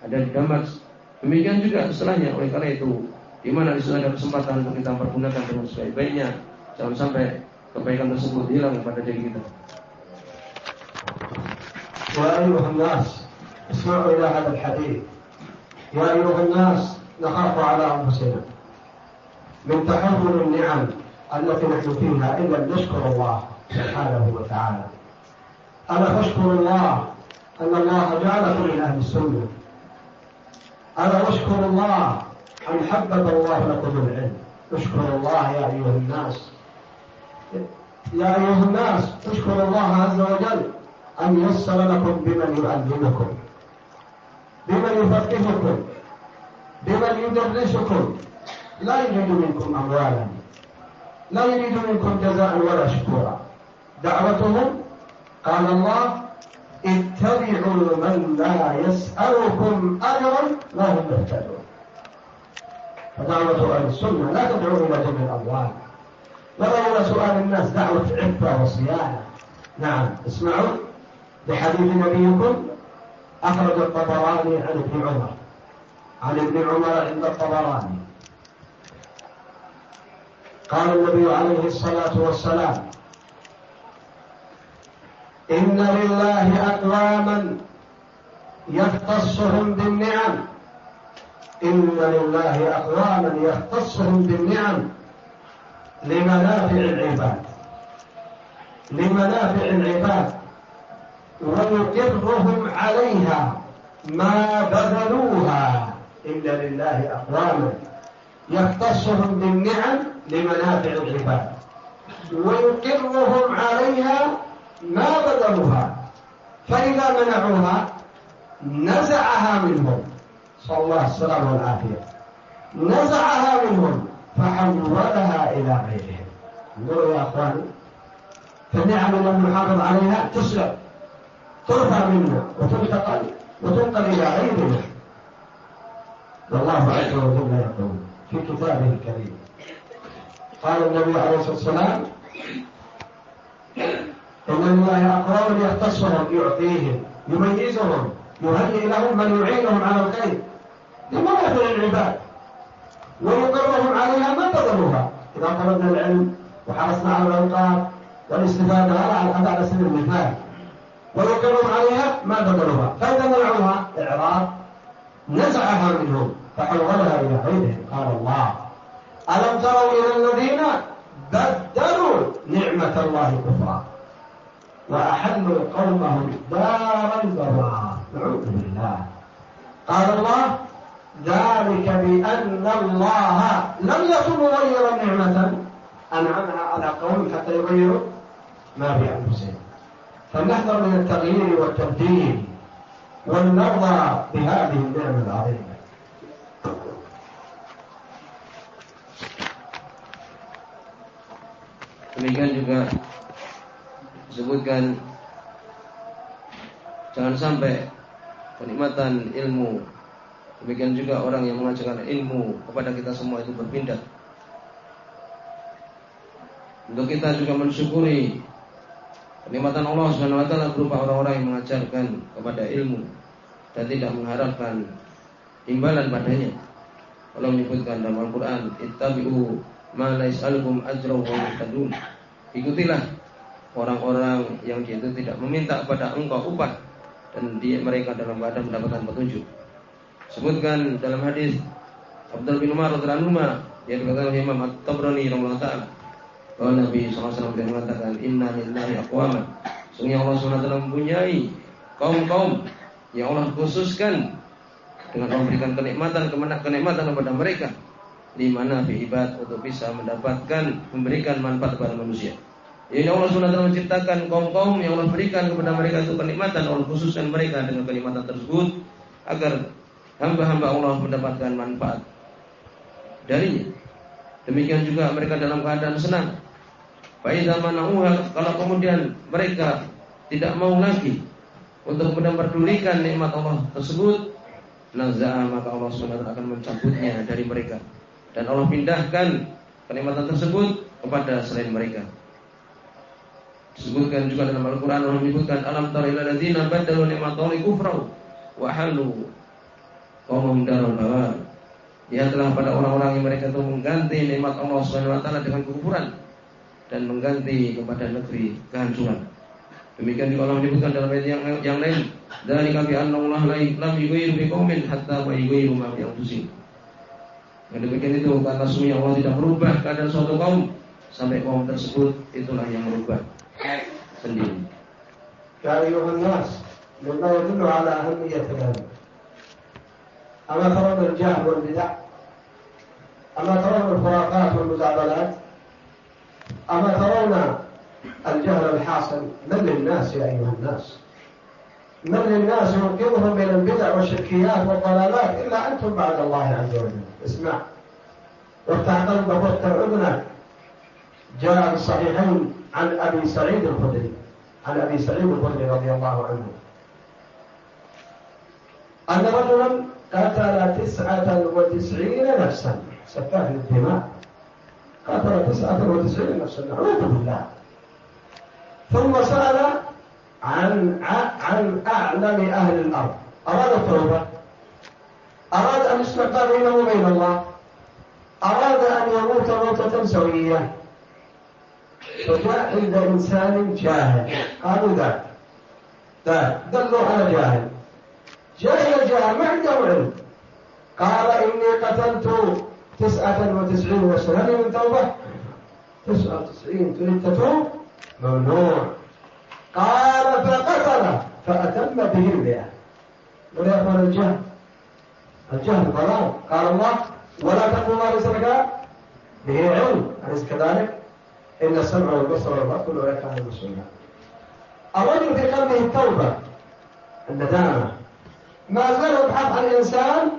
ada di Damas. Demikian juga setelahnya oleh karena itu di mana di sana ada kesempatan untuk kita pergunakan dengan sebaik-baiknya jangan sampai kebaikan tersebut hilang pada diri kita. Wa ayuhan nas, isma'u ila hadal hadith. يا أيها الناس نخاف على أنفسنا من تحمل النعم التي نحن فيها إلا نشكر الله سبحانه وتعالى. ألا فاشكر الله أن الله جعلكم من أهل السنة. ألا اشكروا الله أن حبب الله لكم العلم. اشكروا الله يا أيها الناس. يا أيها الناس اشكروا الله عز وجل أن يسر لكم بمن يعلمكم بمن يفقهكم بمن يدرسكم. لا يريد منكم أموالا. لا يريد منكم جزاء ولا شكورا. دعوتهم قال الله اتبعوا من لا يسألكم أجرا وهم مهتدون. فدعوة أهل السنة لا تدعو إلى جمع الأموال. ولا إلى سؤال الناس دعوة عفة وصيانة. نعم اسمعوا. لحديث نبيكم أخرج الطبراني عن ابن عمر. عن ابن عمر عند الطبراني. قال النبي عليه الصلاة والسلام إن لله أقواما يختصهم بالنعم. إن لله أقواما يختصهم بالنعم. لمنافع العباد. لمنافع العباد. ويقرهم عليها ما بذلوها إن لله أقواما. يختصهم بالنعم لمنافع العباد ويقرهم عليها ما بذلوها. فإذا منعوها نزعها منهم. صلى الله السلام والعافية. نزعها منهم فحولها إلى غيرهم. انظروا يا أخواني فالنعم لم نحافظ عليها تسلب ترفع منا وتنتقل وتنقل إلى غيرنا والله عز وجل يقول في كتابه الكريم. قال النبي عليه الصلاة والسلام إن الله أقوام يختصهم يعطيهم يميزهم يهيئ لهم من يعينهم على الخير لمنافع العباد؟ ويقرهم عليها ما بذلوها إذا طلبنا العلم وحرصنا على الأوقات والاستفادة على هذا على سبيل المثال ويقرهم عليها ما بذلوها فإذا منعوها إعراض نزعها منهم. فحولها إلى غيرهم قال الله. ألم تروا إلى الذين بدلوا نعمة الله كفرا؟ وأحلوا قومهم دار البوار نعوذ بالله. قال الله ذلك بأن الله لم يكن مغيرا نعمة. أنعمها على قوم حتى يغيروا ما بأنفسهم فلنحذر من التغيير والتبديل. ولنرضى بهذه النعمة العظيمة. Demikian juga disebutkan jangan sampai kenikmatan ilmu. Demikian juga orang yang mengajarkan ilmu kepada kita semua itu berpindah. Untuk kita juga mensyukuri kenikmatan Allah taala berupa orang-orang yang mengajarkan kepada ilmu dan tidak mengharapkan imbalan padanya. Allah menyebutkan dalam Al-Qur'an, "Ittabi'u ma la yas'alukum wa yahtadun." Ikutilah orang-orang yang dia itu tidak meminta kepada engkau upah dan dia mereka dalam keadaan mendapatkan petunjuk. Sebutkan dalam hadis Abdul bin Umar radhiyallahu anhu yang dikatakan oleh Imam At-Tabrani rahimahullah taala bahwa Nabi SAW beliau mengatakan Inna lillahi aqwaman Sungguh Allah SWT mempunyai kaum-kaum yang Allah khususkan dengan memberikan kenikmatan kenikmatan kepada mereka di mana ibad untuk bisa mendapatkan memberikan manfaat kepada manusia. Ini Allah SWT menciptakan kaum-kaum yang Allah berikan kepada mereka itu kenikmatan Allah khususkan mereka dengan kenikmatan tersebut agar hamba-hamba Allah mendapatkan manfaat darinya. Demikian juga mereka dalam keadaan senang. Faiza mana'uha kalau kemudian mereka tidak mau lagi untuk memperdulikan nikmat Allah tersebut, nazaa maka Allah SWT akan mencabutnya dari mereka dan Allah pindahkan kenikmatan tersebut kepada selain mereka. Disebutkan juga dalam Al-Quran Allah menyebutkan alam tara ila ladzina badalu ni'matallahi kufra wa halu darul bawar. telah pada orang-orang yang mereka itu mengganti nikmat Allah taala dengan kekufuran dan mengganti kepada negeri kehancuran. Demikian juga Allah menyebutkan dalam ayat yang, yang lain. Dari kami Allah lain lam yughayyiru bi qaumin hatta wa yughayyiru ma bi anfusihim. Dan demikian itu karena sungguh Allah tidak merubah keadaan suatu kaum sampai kaum tersebut itulah yang merubah sendiri. Ya ayuhan nas, mimma ala ahammiyyati dhalik. Ama tarawna al-jahl wal bid'ah? Ama tarawna al-khurafat wal الجهل الحاصل من للناس يا أيها الناس؟ من للناس ينقذهم من البدع والشركيات والضلالات إلا أنتم بعد الله عز وجل. اسمع. وافتح قلبك وافتح أذنك. جاء في الصحيحين عن أبي سعيد الخدري. عن أبي سعيد الخدري رضي الله عنه. أن رجلا قتل تسعة وتسعين نفسا. سفاح للدماء. قتل تسعة وتسعين نفسا. نعوذ بالله. ثم سأل عن عن أعلم أهل الأرض. أراد التوبة. أراد أن يسمع بينه وبين الله. أراد أن يموت موتة سوية. فجاء عند إنسان جاهل. قالوا ذاك ذاك دلوا على جاهل. جاء إلى جاهل. ما عنده علم. قال إني قتلت تسعة وتسعين هل من توبة؟ تسعة وتسعين. تريد تتوب؟ ممنوع قال فقتل. فأتم به المئة ولا يقول الجهل؟ الجهل ضلال قال الله ولا تقول ما ليس لك به علم. أليس كذلك؟ إن السمع والبصر والبطن ولا كان المسؤولين الرجل في قلبه التوبة الندامة. ما زال يبحث عن إنسان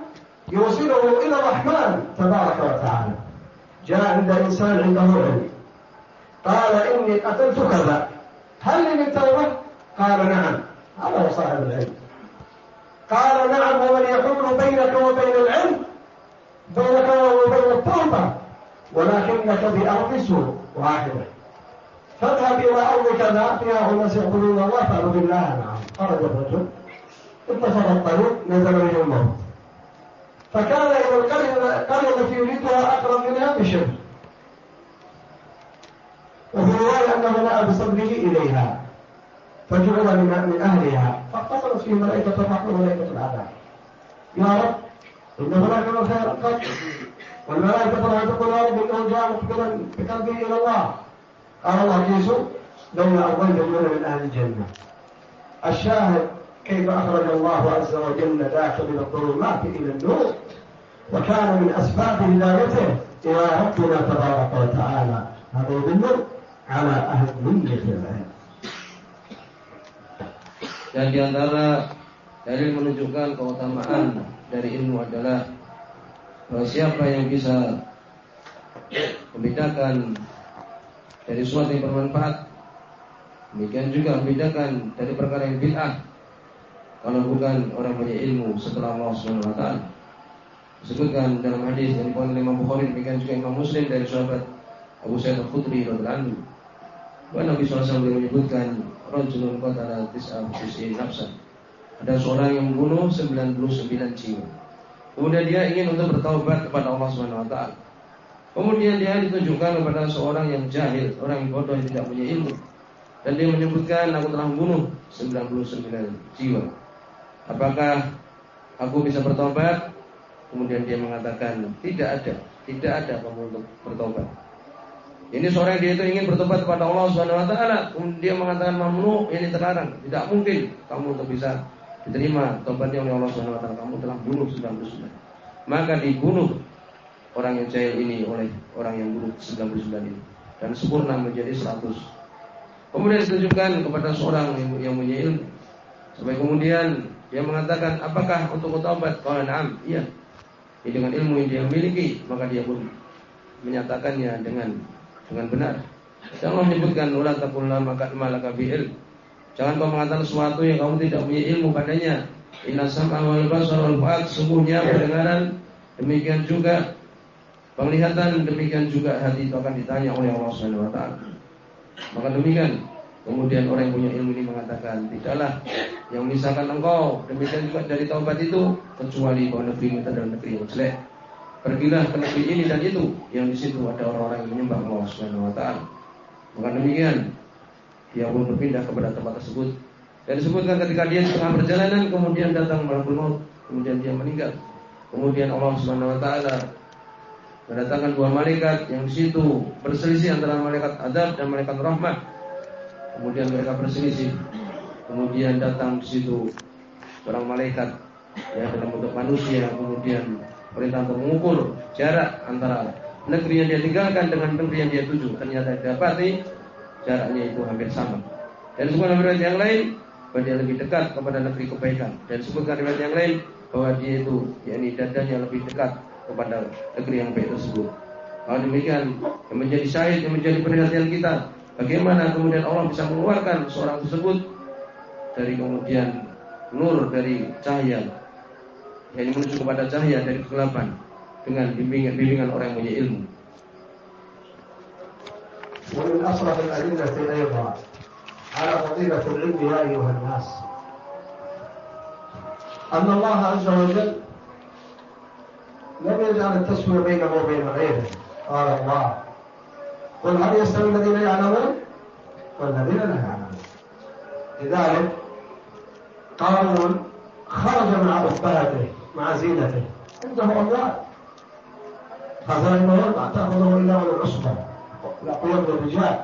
يوصله إلى الرحمن تبارك وتعالى. جاء عند إنسان عنده علم. قال إني قتلت كذا. هل لي من توبة؟ قال نعم. هذا هو صاحب العلم. قال نعم ومن يحول بينك وبين العلم بينك وبين التوبة. ولكنك بأرض سوء واحدة. فاذهب إلى أرض كذا. فيها أناس يقولون الله فأعبد بالله. نعم. خرج الرجل. اتصل الطريق نزل به الموت. فكان إلى القرية التي يريدها أقرب منها بشبه وفي رواية أنه نأى بصدره إليها. فجعل من أهلها. فاتصلت فيه ملائكة الرحمة وملائكة العذاب. يا رب إن هناك من خير قد والملائكة تقول يا رب إنه جاء مقبلا بقلبه إلى الله. قال الله كيسو بين أرضين من أهل الجنة. الشاهد كيف أخرج الله عز وجل ذاك من الظلمات إلى النور وكان من أسباب هدايته إلى ربنا تبارك وتعالى. هذا يدل على أهل منية العلم Dan di antara dalil menunjukkan keutamaan dari ilmu adalah bahwa siapa yang bisa membedakan dari sesuatu yang bermanfaat demikian juga membedakan dari perkara yang bid'ah kalau bukan orang punya ilmu setelah Allah Subhanahu wa taala. Disebutkan dalam hadis yang dibawakan oleh Imam Bukhari demikian juga Imam Muslim dari sahabat Abu Sa'id Al-Khudri radhiyallahu anhu. Bahwa Nabi SAW menyebutkan rajulun qatala tis'a tis'in nafsan. Ada seorang yang membunuh 99 jiwa. Kemudian dia ingin untuk bertaubat kepada Allah Subhanahu wa taala. Kemudian dia ditunjukkan kepada seorang yang jahil, orang yang bodoh yang tidak punya ilmu. Dan dia menyebutkan aku telah membunuh 99 jiwa. Apakah aku bisa bertobat? Kemudian dia mengatakan tidak ada, tidak ada kamu untuk bertobat. Ini seorang dia itu ingin bertobat kepada Allah Subhanahu wa taala, dia mengatakan mamnu ini terlarang, tidak mungkin kamu untuk bisa diterima tobatnya oleh Allah Subhanahu wa taala. Kamu telah bunuh 99. Maka dibunuh orang yang jahil ini oleh orang yang bunuh 99 ini dan sempurna menjadi 100. Kemudian ditunjukkan kepada seorang yang, yang punya ilmu. Sampai kemudian dia mengatakan, apakah untuk taubat? Kalau na'am, iya. Jadi dengan ilmu yang dia miliki, maka dia pun menyatakannya dengan dengan benar. Allah menyebutkan ulah takullah maka malaka bi'il. Jangan kau mengatakan sesuatu yang kamu tidak punya ilmu padanya. Inna sam'a wal basar wal fu'ad sungguhnya pendengaran demikian juga penglihatan demikian juga hati itu akan ditanya oleh Allah Subhanahu wa taala. Maka demikian Kemudian orang yang punya ilmu ini mengatakan Tidaklah yang misalkan engkau Demikian juga dari taubat itu Kecuali bahwa negeri itu adalah negeri yang jelek Pergilah ke negeri ini dan itu Yang di situ ada orang-orang yang menyembah Allah Subhanahu wa taala. Maka demikian dia pun berpindah kepada tempat tersebut. Dan disebutkan ketika dia setengah perjalanan kemudian datang malakul maut, kemudian dia meninggal. Kemudian Allah Subhanahu wa taala mendatangkan dua malaikat yang di situ berselisih antara malaikat adab dan malaikat rahmat Kemudian mereka berselisih. Kemudian datang di situ orang malaikat ya dalam bentuk manusia kemudian perintah untuk mengukur jarak antara negeri yang dia tinggalkan dengan negeri yang dia tuju. Ternyata didapati jaraknya itu hampir sama. Dan sebuah riwayat yang lain bahwa dia lebih dekat kepada negeri kebaikan. Dan sebutkan riwayat yang lain bahwa dia itu yakni dadanya lebih dekat kepada negeri yang baik tersebut. Kalau demikian yang menjadi syahid yang menjadi perhatian kita. Bagaimana kemudian Allah bisa mengeluarkan seorang tersebut dari kemudian nur dari cahaya yang menuju kepada cahaya dari kegelapan dengan bimbingan-bimbingan orang yang punya ilmu. ومن أصرف الأدلة أيضا على فضيلة العلم يا أيها الناس أن الله عز وجل لم يجعل التسوية بينه وبين غيره قال الله قل هل يستوي الذين يعلمون والذين لا يعلمون لذلك قارون خرج مع عباده مع زينته. عنده أموال خزائن ما تأخذه إلا من العصبة الأقوياء الرجال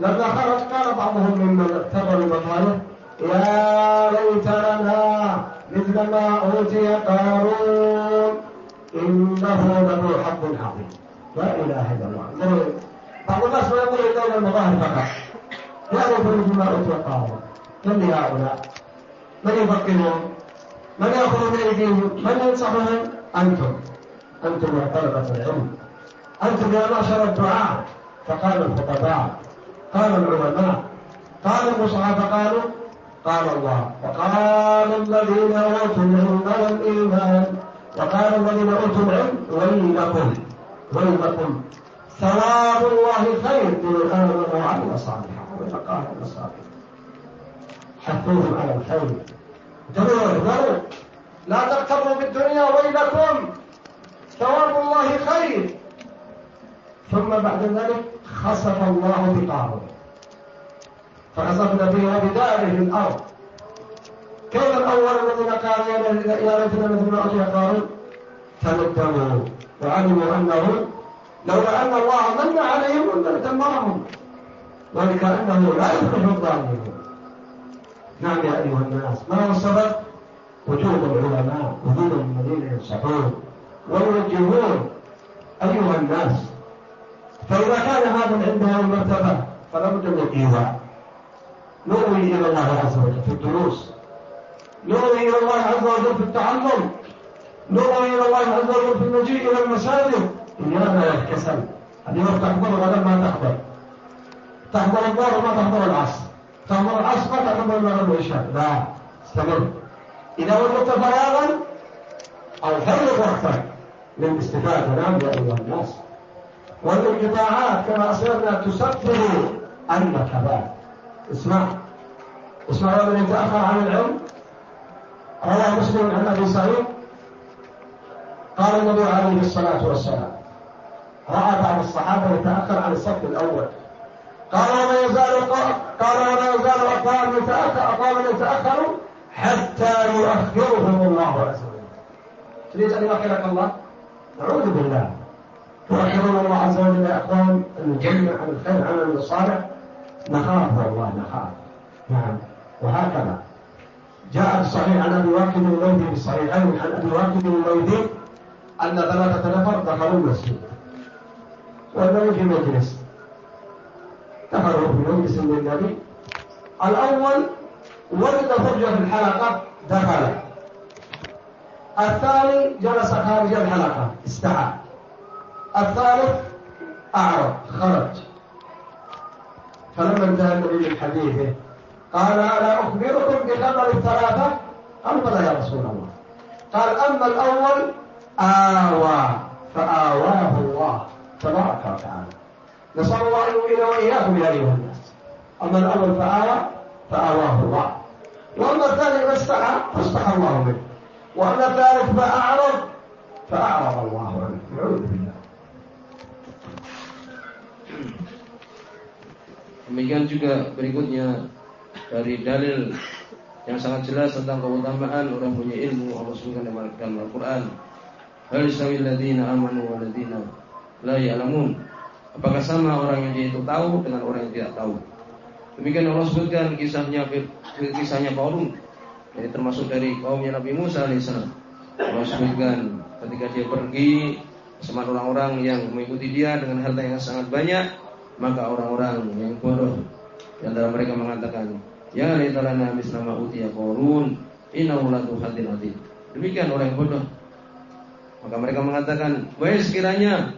لما خرج قال بعضهم ممن اغتر بمطاله يا ليت لنا مثل ما أوتي قارون إنه لذو حظ عظيم. لا إله إلا الله. بعض الناس ما يقول إلا المظاهر فقط. ليت مثل ما أوتي قارون. من هؤلاء؟ من يفكرون من يأخذ من أيديهم؟ من ينصحهم؟ أنتم. أنتم يا طلبة العلم. أنتم يا معشر الدعاء. فقال الخطباء قال العلماء قال المصحى فقالوا قال الله وقال الذين أوتوا العلم والإيمان وقال الذين أوتوا العلم ويلكم ويلكم ثواب الله خير لمن آمن وعمل صالحا ويبقى المصالح حثوهم على الخير. لا تغتروا بالدنيا ويلكم ثواب الله خير. ثم بعد ذلك خسف الله بقارون فخسفنا به وبداره الأرض. كيف الأول الذين قالوا يا ليتنا مثل ما اوتي قارون تندموا وعلموا انه لولا أن الله من عليهم لدمرهم ولكانه لا يفلح الظالمون. نعم يا أيها الناس ما هو السبب؟ وجود العلماء وجود الذين ينصحون ويوجهون أيها الناس. فإذا كان هذا عنده المرتبة فلا بد من الإيواء. نؤوي إلى الله عز وجل في الدروس. نؤوي إلى الله عز وجل في التعلم. نؤوي إلى الله عز وجل في المجيء إلى المساجد. إيانا الكسل اليوم تحضر ما تحضر تحضر الظهر ما تحضر العصر. تمر أسقط تمر المغرب والعشاء لا استمر إذا وجدت فراغا أو فرغ وقتك للاستفادة نعم يا أيها الناس. والانقطاعات كما أسلمنا تسبب النكبات اسمع. اسمع من يتأخر عن العلم. رواه مسلم عن أبي سعيد. قال النبي عليه الصلاة والسلام رأى بعض الصحابة يتأخر عن الصف الأول. قال وما يزال قال وما يزال أقوام يتأخر أقوام يتأخروا حتى يؤخرهم الله عز وجل. تريد أن يؤخرك الله؟ نعوذ بالله. يؤخرون الله عز وجل أقوام الجنة عن الخير عن الصالح. نخاف والله نخاف. نعم. وهكذا. جاء في الصحيح عن أبي واكد الليثي في الصحيحين عن أبي واكد الليثي أن ثلاثة نفر دخلوا المسجد. والنبي في مجلس. دخلوا في مجلس للنبي الأول ولد فرجة في الحلقة دخل. الثاني جلس خارج الحلقة استعى الثالث أعرض خرج. فلما انتهى النبي من حديثه قال ألا أخبركم بخبر الثلاثة؟ قال بلى يا رسول الله. قال أما الأول آوى. فآواه الله تبارك وتعالى. نسأل الله أن يؤمن وإياكم يا أيها الناس أما الأول فآوى فآواه الله وأما الثاني فاستحى فاستحى الله منه وأما الثالث فأعرض فأعرض الله عنه نعوذ بالله Demikian juga berikutnya dari dalil yang sangat jelas tentang keutamaan orang punya ilmu Allah sebutkan dalam Al-Quran. Hal sawil ladina amanu wa ladina la ya'lamun. Apakah sama orang yang dia itu tahu dengan orang yang tidak tahu? Demikian Allah sebutkan kisahnya kisahnya Qarun Ini termasuk dari kaumnya Nabi Musa alaihissalam. Allah sebutkan ketika dia pergi sama orang-orang yang mengikuti dia dengan harta yang sangat banyak, maka orang-orang yang bodoh di antara mereka mengatakan, Ya laitalana mislama utiya qarun innahu hadin Demikian orang yang bodoh. Maka mereka mengatakan, baik sekiranya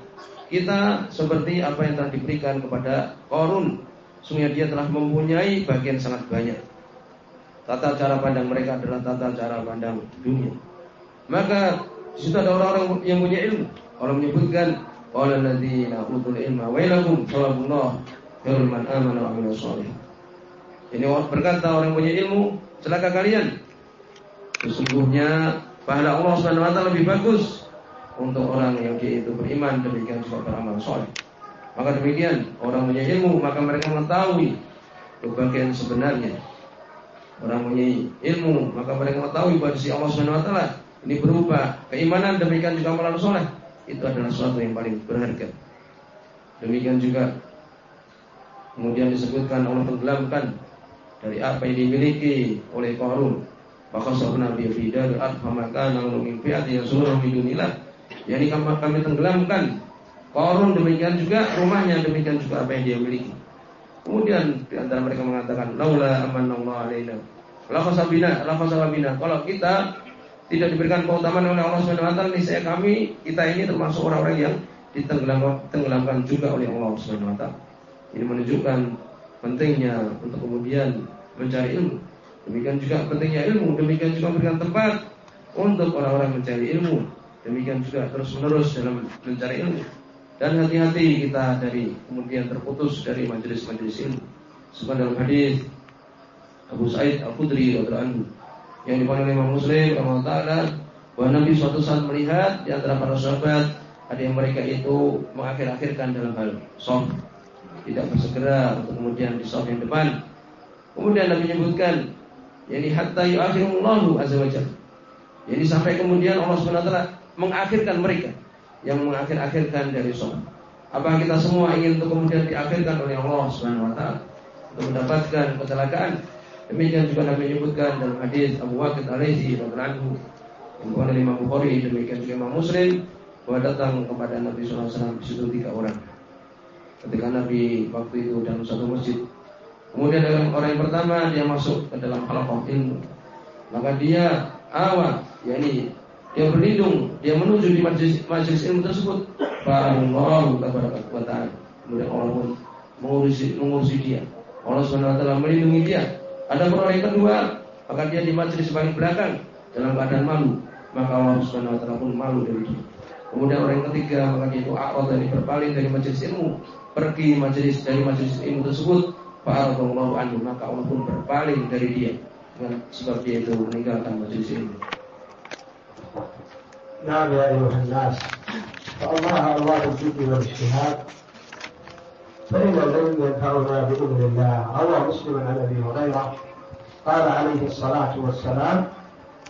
kita seperti apa yang telah diberikan kepada Korun. Sungguh dia telah mempunyai bagian sangat banyak. Tata cara pandang mereka adalah tata cara pandang dunia. Maka di ada orang-orang yang punya ilmu. Orang menyebutkan qala alladziina utul ilma wailakum sallallahu khairul man wa. Ini berkata orang punya ilmu, celaka kalian. Sesungguhnya pahala Allah Subhanahu wa lebih bagus untuk orang yang dia itu beriman demikian juga beramal soleh. Maka demikian orang punya ilmu maka mereka mengetahui kebahagiaan sebenarnya. Orang punya ilmu maka mereka mengetahui bahwa si Allah Subhanahu wa taala ini berupa keimanan demikian juga amalan soleh itu adalah sesuatu yang paling berharga. Demikian juga kemudian disebutkan Allah tenggelamkan dari apa yang dimiliki oleh Qarun maka seorang Nabi Fidar Al-Famakan Al-Min Fi'ati yang suruh Yani kami, tenggelamkan Korun demikian juga rumahnya demikian juga apa yang dia miliki. Kemudian di antara mereka mengatakan laula amanallahu alaina. Lafasabina, lafasabina. Kalau kita tidak diberikan keutamaan oleh Allah Subhanahu wa taala, saya kami kita ini termasuk orang-orang yang ditenggelamkan juga oleh Allah Subhanahu wa taala. Ini menunjukkan pentingnya untuk kemudian mencari ilmu. Demikian juga pentingnya ilmu, demikian juga memberikan tempat untuk orang-orang mencari ilmu. Demikian juga terus menerus dalam mencari ilmu dan hati-hati kita dari kemudian terputus dari majelis-majelis ilmu. Sebab dalam hadis Abu Sa'id Al Khudri radhiyallahu yang dipanggil Imam Muslim Allah Taala bahwa Nabi suatu saat melihat di antara para sahabat ada yang mereka itu mengakhir-akhirkan dalam hal soft tidak bersegera untuk kemudian di soft yang depan. Kemudian Nabi menyebutkan yani hatta yu'akhirullahu azza wajalla. Jadi sampai kemudian Allah taala mengakhirkan mereka yang mengakhir-akhirkan dari sholat. Apa kita semua ingin untuk kemudian diakhirkan oleh Allah Subhanahu wa taala untuk mendapatkan kecelakaan? Demikian juga Nabi menyebutkan dalam hadis Abu Waqid alaihi radhiyallahu yang oleh Imam Bukhari demikian juga Imam Muslim bahwa datang kepada Nabi SAW di situ tiga orang. Ketika Nabi waktu itu dalam satu masjid, kemudian dalam orang yang pertama dia masuk ke dalam halaqah ilmu, maka dia awal, yakni dia berlindung, dia menuju di majelis, majelis ilmu tersebut. Fa'allahu tabaraka ta'ala. Kemudian Allah pun mengurusi, mengurusi dia. Allah SWT melindungi dia. Ada orang yang kedua, maka dia di majelis paling belakang dalam keadaan malu. Maka Allah SWT pun malu dari dia. Kemudian orang yang ketiga, maka dia itu akal dari berpaling dari majelis ilmu, pergi majelis dari majelis ilmu tersebut. Fa'allahu anhu, maka Allah pun berpaling dari dia sebab dia itu meninggalkan majelis ilmu. نعم يا أيها الناس. فالله الله الجد والإجتهاد. فإن العلم ينفعنا بإذن الله روى مسلم عن أبي هريرة قال عليه الصلاة والسلام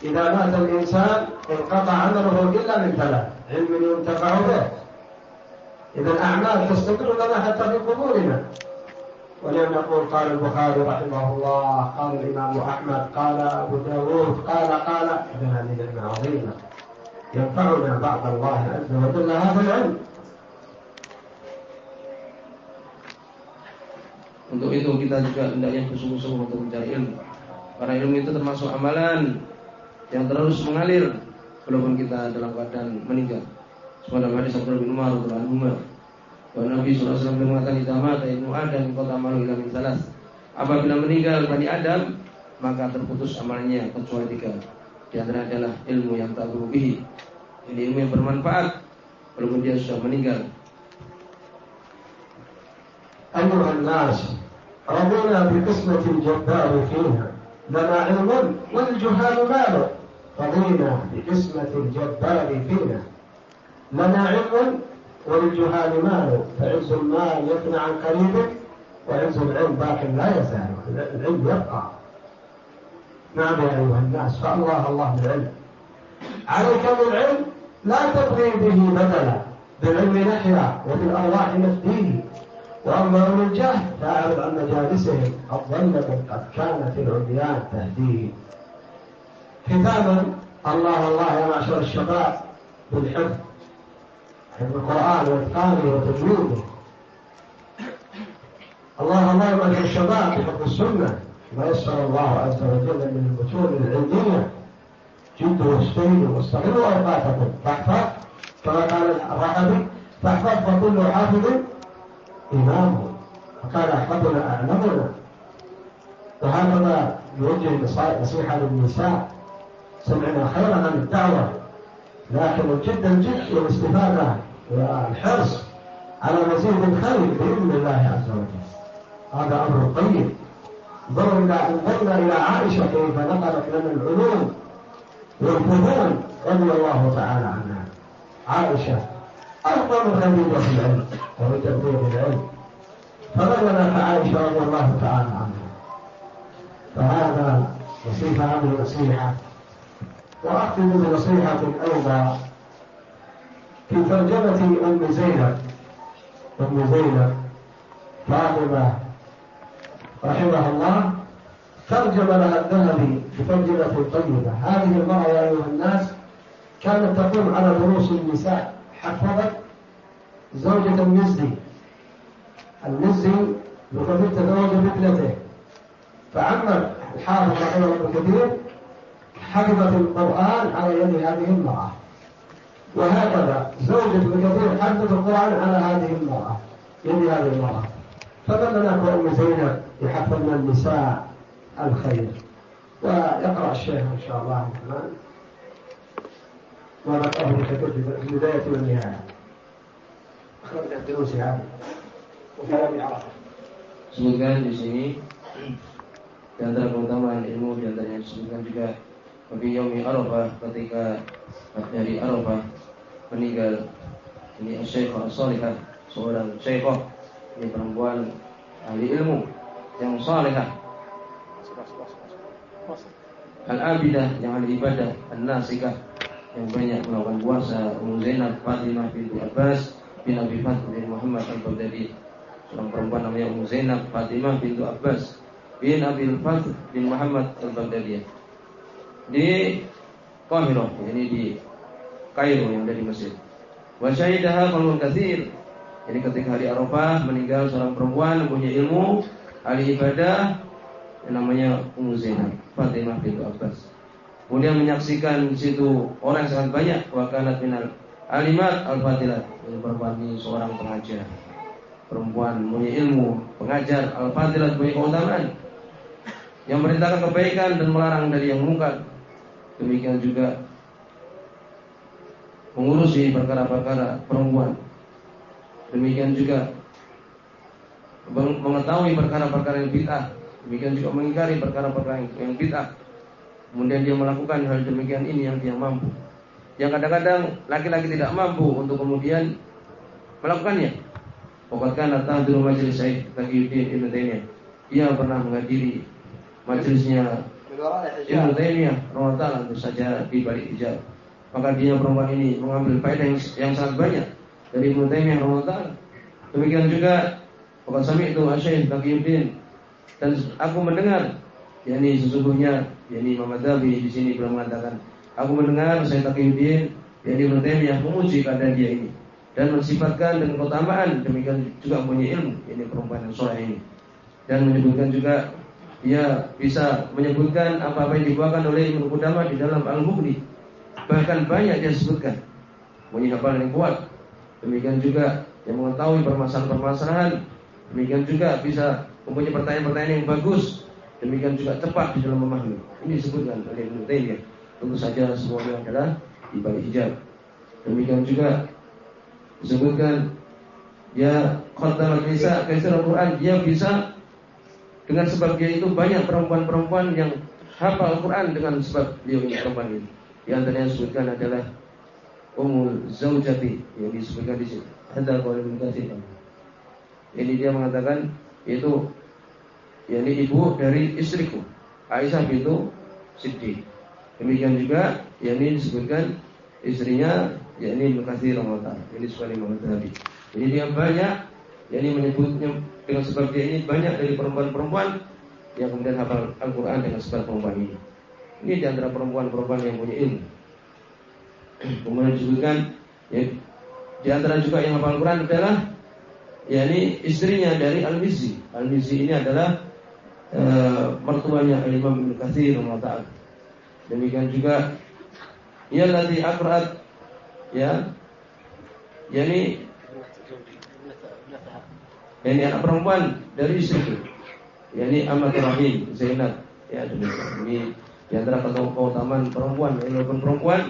إذا مات الإنسان انقطع عمله إلا من ثلاث علم ينتفع به. إذا الأعمال تستمر لنا حتى في قبورنا. ولم يقول قال البخاري رحمه الله قال الإمام أحمد قال أبو داود قال قال إذا هذه نعمة عظيمة. ينفعنا بعد الله عز وجل هذا العلم Untuk itu kita juga hendaknya bersungguh-sungguh untuk mencari ilmu. Karena ilmu itu termasuk amalan yang terus mengalir walaupun kita dalam keadaan meninggal. Sebagaimana hadis Abdullah bin Umar radhiyallahu bahwa Nabi SAW mengatakan idama ilmu Adam kota malu ila min salas. Apabila meninggal Bani Adam maka terputus amalnya kecuali tiga di antara adalah ilmu yang tak bihi. Ini ilmu yang bermanfaat walaupun dia sudah meninggal. أيها الناس رضينا بقسمة الجبار فيها لنا علم والجهال مال رضينا بقسمة الجبار فينا لنا علم وللجهال مال فعز المال يفنى عن قريب وعز العلم باق لا يزال العلم يبقى نعم يا أيها الناس؟ فالله الله بالعلم عليك بالعلم لا تبغي به بدلا. بالعلم نحيا وبالأرواح نفديه وأما أولو الجهل فأعرض عن مجالسهم قد ظلمت قد كانت العميان تهديه ختاما الله الله يا معشر الشباب بالحفظ. حفظ القرآن وإتقانه وتجويده الله الله يا معشر الشباب بحفظ السنة. ما يسر الله عز وجل من المتون العلمية جدوا واجتهدوا واستغلوا أوقاتكم فاحفظ. كما قال الرحبي فاحفظ فكل حافظ إمامه وكان أحفظنا أعلمنا. وهكذا يوجه نصيحة للنساء. سمعنا خيرا عن الدعوة لكن الجد الجد والاستفادة والحرص على مزيد الخير بإذن الله عز وجل. هذا أمر طيب. انظرنا إلى عائشة كيف نقلت لنا العلوم والفنون رضي الله تعالى عنها. عائشة أفضل خديجة في العلم وبتدبير العلم. فبلغ عائشة رضي الله تعالى عنها. فهذا نصيحة هذه نصيحة وأختم بنصيحة أيضا في ترجمة أم زينب. أم زينب فاطمة رحمها الله ترجم لها الذهبي بترجمة طيبة. هذه المرأة يا أيها الناس كانت تقوم على دروس النساء. حفظت زوجة المزي المزي بقدر تزوج بابنته فعمر الحافظ رحمه الله كثير حفظت القرآن على يد هذه المرأة. وهكذا زوجة ابن كثير حفظت القرآن على هذه المرأة يد هذه المرأة. فبلغناك أم زينب؟ يحفظنا النساء الخير ويقرأ الشيخ إن شاء الله الرحمن بقاه في البداية والنهاية أخرج الدروس هذه وكلام عرفة Sebutkan di sini di antara keutamaan ilmu di antaranya disebutkan juga bagi Yomi Arafah ketika dari Arafah meninggal ini Syekhah Salihah seorang Syekhah ini perempuan ahli ilmu yang salihah. Al-Abidah yang ahli ibadah. An-Nasikah yang banyak melakukan puasa. Ummu Zainab Fatimah binti Abbas bin Abi Fatimah bin Muhammad Al-Baghdadi. Seorang perempuan namanya Ummu Zainab Fatimah binti Abbas bin Abi Fath bin Muhammad Al-Baghdadi. Di Qahirah ini di Kairo yang dari Mesir wa syahidaha qawmun katsir. Ini ketika hari Arafah meninggal seorang perempuan punya ilmu ahli ibadah yang namanya Ummu Zainab Fatimah binti Abbas Kemudian menyaksikan situ orang yang sangat banyak wakanat minal alimat al-fadilat. Ini perempuan ini seorang pengajar. Perempuan punya ilmu, pengajar al-fadilat punya keutamaan. Yang merintahkan kebaikan dan melarang dari yang mungkar. Demikian juga mengurusi perkara-perkara perempuan. Demikian juga mengetahui perkara-perkara yang bid'ah. Demikian juga mengingkari perkara-perkara yang bid'ah Kemudian dia melakukan hal demikian ini yang dia mampu. Yang kadang-kadang laki-laki tidak mampu untuk kemudian melakukannya. Pokoknya datang di rumah majelis Syekh Taqiyuddin Ibn Taimiyah. Ia pernah menghadiri majelisnya Ibn Taimiyah tentu saja di balik hijab. Maka dia perempuan ini mengambil faedah yang, yang sangat banyak dari Ibn Taimiyah Ramadhan. Demikian juga Pokoknya sami itu Syekh Taqiyuddin dan aku mendengar yakni sesungguhnya yakni Muhammad Dabi di sini belum mengatakan aku mendengar saya Taqiyuddin yakni Ibnu yang memuji keadaan dia ini dan mensifatkan dengan keutamaan demikian juga punya ilmu ini perempuan yang soleh ini. Dan menyebutkan juga dia bisa menyebutkan apa-apa yang dibawakan oleh Ibnu Qudamah di dalam Al-Mughni. Bahkan banyak dia sebutkan punya hafalan yang kuat. Demikian juga yang mengetahui permasalahan-permasalahan demikian juga bisa mempunyai pertanyaan-pertanyaan yang bagus Demikian juga cepat di dalam memahami. Ini disebutkan oleh Ibnu Taimiyah. Tentu saja semuanya adalah di balik hijab. Demikian juga disebutkan ya khatamal nisa kaisar Al-Qur'an dia bisa dengan sebab dia itu banyak perempuan-perempuan yang hafal Al-Qur'an dengan sebab dia perempuan ini. Di antaranya disebutkan adalah Ummul Zaujati yang disebutkan di sini. Ada kalau Ini dia mengatakan itu yakni ibu dari istriku Aisyah bintu Siddiq. Demikian juga yakni disebutkan istrinya yakni Ibnu Katsir Ramadan. Ini sekali Tadi. Jadi dia banyak yakni menyebutnya dengan dia ini banyak dari perempuan-perempuan yang kemudian hafal Al-Qur'an dengan sebab perempuan ini. Ini di antara perempuan-perempuan yang punya ilmu. Kemudian disebutkan ya, di antara juga yang hafal Quran adalah yakni istrinya dari Al-Mizzi. Al-Mizzi ini adalah e, mertuanya Al-Imam Ibnu Katsir. Demikian juga ia lagi akrat ya. Yakni yakni anak perempuan dari istri itu. Yakni Ahmad Rahim Zainab. Ya demikian ini di antara keutamaan perempuan. Walaupun perempuan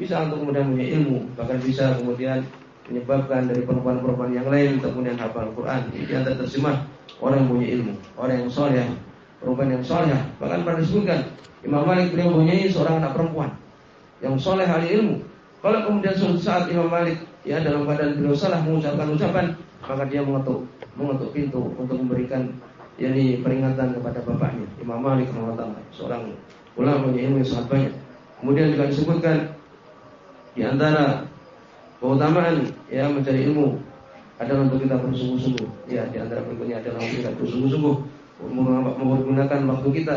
bisa untuk kemudian punya ilmu. Bahkan bisa kemudian menyebabkan dari perempuan-perempuan yang lain untuk kemudian hafal Quran. Ini antara terjemah orang yang punya ilmu, orang yang soleh, perempuan yang soleh. Bahkan pernah disebutkan Imam Malik beliau mempunyai seorang anak perempuan yang soleh ahli ilmu. Kalau kemudian suatu saat Imam Malik ya dalam keadaan beliau salah mengucapkan ucapan, maka dia mengetuk mengetuk pintu untuk memberikan yakni peringatan kepada bapaknya Imam Malik rahimahullah seorang ulama punya ilmu yang sangat banyak. Kemudian juga disebutkan di antara keutamaan ya mencari ilmu adalah untuk kita bersungguh-sungguh. Ya, di antara berikutnya adalah untuk kita bersungguh-sungguh menggunakan waktu kita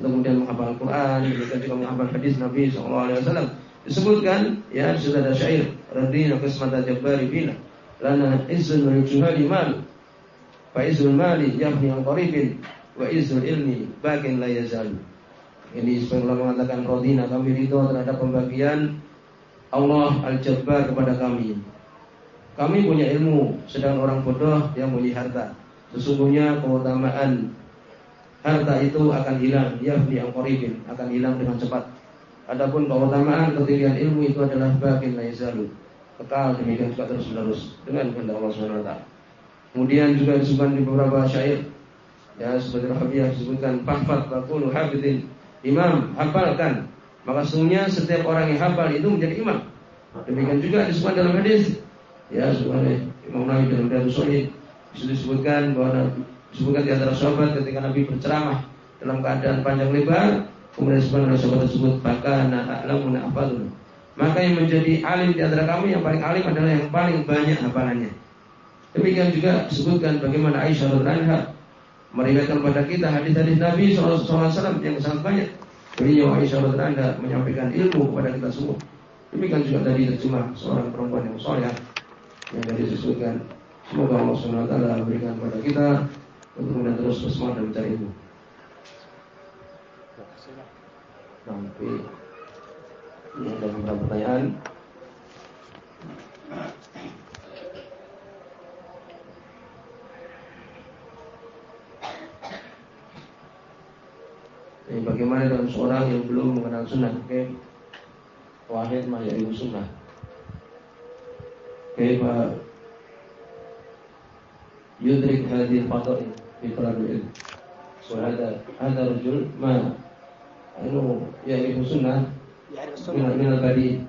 untuk kemudian menghafal Al-Quran, demikian juga menghafal hadis Nabi SAW. Disebutkan ya sudah ada syair radina qismata jabbari bina lana izzul wa juhali mal fa izzul mali yahni al qaribin wa izzul ilmi bakin la yazal ini sebagian mengatakan radina kami ridho terhadap pembagian Allah Al-Jabbar kepada kami. Kami punya ilmu, sedang orang bodoh yang punya harta. Sesungguhnya keutamaan harta itu akan hilang, ya di angkoribin, akan hilang dengan cepat. Adapun keutamaan ketinggian ilmu itu adalah bagian laizalu, kekal demikian juga terus menerus dengan kehendak Allah Subhanahu wa Kemudian juga disebutkan di beberapa syair ya seperti Rabi'ah disebutkan fahfat bakulu habidin imam hafalkan maka sesungguhnya setiap orang yang hafal itu menjadi imam. Demikian juga disebutkan dalam hadis. Ya, oleh Imam Nawawi dalam Riyadhus Shalihin disebutkan bahwa disebutkan di antara sahabat ketika Nabi berceramah dalam keadaan panjang lebar, kemudian disebutkan oleh sahabat tersebut, bahkan a'lamuna afalun. Maka yang menjadi alim di antara kami yang paling alim adalah yang paling banyak hafalannya. Demikian juga disebutkan bagaimana Aisyah radhiyallahu anha meriwayatkan kepada kita hadis-hadis Nabi SAW yang sangat banyak Beliau Aisyah Anda menyampaikan ilmu kepada kita semua. Demikian juga tadi terjemah seorang perempuan yang soleh yang tadi disebutkan. Semoga Allah SWT berikan kepada kita untuk kemudian terus bersemangat dan mencari ilmu. Sampai ini ada beberapa pertanyaan. Ini bagaimana dengan seorang yang belum mengenal sunnah? Oke, wahid mah ibu sunnah. Oke, Pak yudrik hadir fadail fi talab ilm. Wahada ada rajul ma anu ya ibu sunnah من من البديل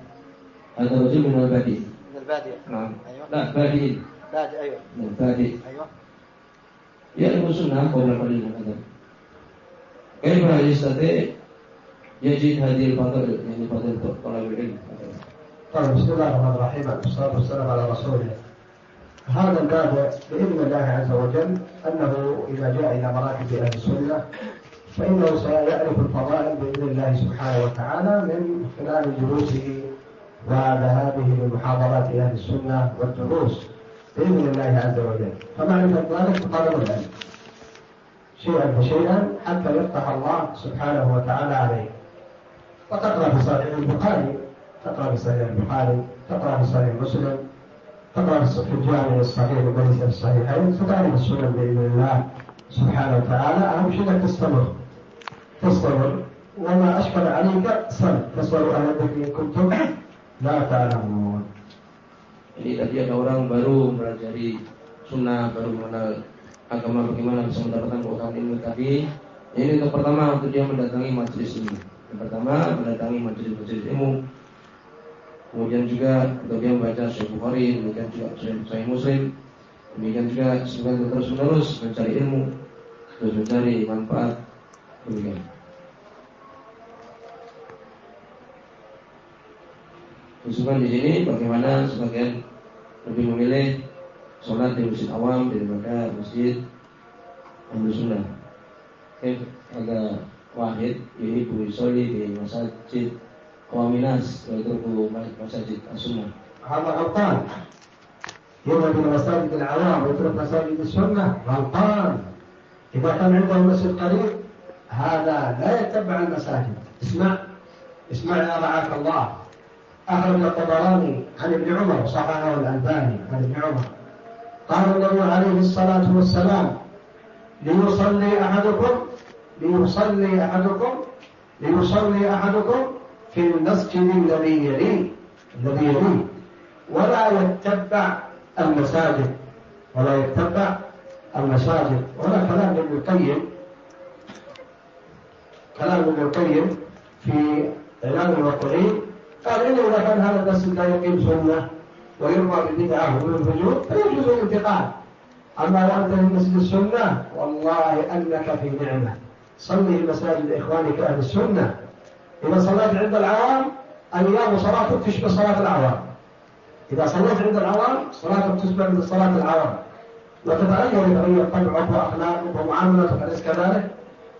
هذا رجل من البديل من البادية نعم لا بديل بادي أيوة من البديل أيوة يعرف السنة قبل قليل هذا كيف يستطيع؟ يجد هذه الفضائل يعني فضيلة طلب العلم. طيب بسم الله الرحمن الرحيم والصلاة والسلام على رسوله. هذا الباب بإذن الله عز وجل أنه إذا جاء إلى مراكز أهل السنة فإنه سيعرف الفضائل بإذن الله سبحانه وتعالى من خلال جلوسه وذهابه لمحاضرات أهل السنة والدروس بإذن الله عز وجل. فمعرفة ذلك طلب العلم. شيئا فشيئا حتى يفتح الله سبحانه وتعالى عليه. وتقرأ في صحيح البخاري تقرأ في صحيح البخاري تقرأ في صحيح مسلم تقرأ في الجامع الصحيح وليس في الصحيحين فتعرف السنن بإذن الله سبحانه وتعالى. أهم شيء تستمر. تستمر. وما أشكل عليك سل فاسألوا أهل الذكر إن كنتم لا تعلمون. Jadi tadi ada orang baru mempelajari sunnah, baru mengenal agama bagaimana bisa mendapatkan keutamaan ilmu tadi. Ini untuk pertama untuk dia mendatangi majelis ini. Yang pertama mendatangi majelis-majelis ilmu. Kemudian juga untuk dia membaca Sahih Bukhari, demikian juga Sahih Muslim. Demikian juga sebagai terus menerus mencari ilmu, terus mencari manfaat. Demikian. Disebutkan di sini bagaimana sebagian lebih memilih sholat di masjid awam daripada masjid Ahlu Sunnah. Oke, ada wahid yaitu yusolli di masjid qawminas yaitu masjid as-sunnah هذا غلطان يذهب إلى مساجد العوام ويترك مساجد السنة غلطان إذا كان عنده مسجد قريب هذا لا يتبع المساجد اسمع اسمع يا رعاك الله أخرج الطبراني عن ابن عمر صححه الألباني عن ابن عمر قال النبي عليه الصلاة والسلام ليصلي أحدكم ليصلي أحدكم ليصلي أحدكم في المسجد الذي يليه الذي يليه. ولا يتبع المساجد ولا يتبع المساجد. ولا كلام ابن القيم كلام ابن القيم في إعلان الواقعين قال إنه كان هذا المسجد لا يقيم سنة. ويرضى بالبدعة وبالفجور فيجوز الانتقال. أما أنت في مسجد السنة والله أنك في نعمة. صلي في مساجد إخوانك أهل السنة. إذا صليت عند العوام أيام صلاتك تشبه صلاة العوام. إذا صليت عند العوام صلاتك تشبه من صلاة العوام. وتتغير يتغير طبعك وأخلاقك ومعاملتك أليس كذلك؟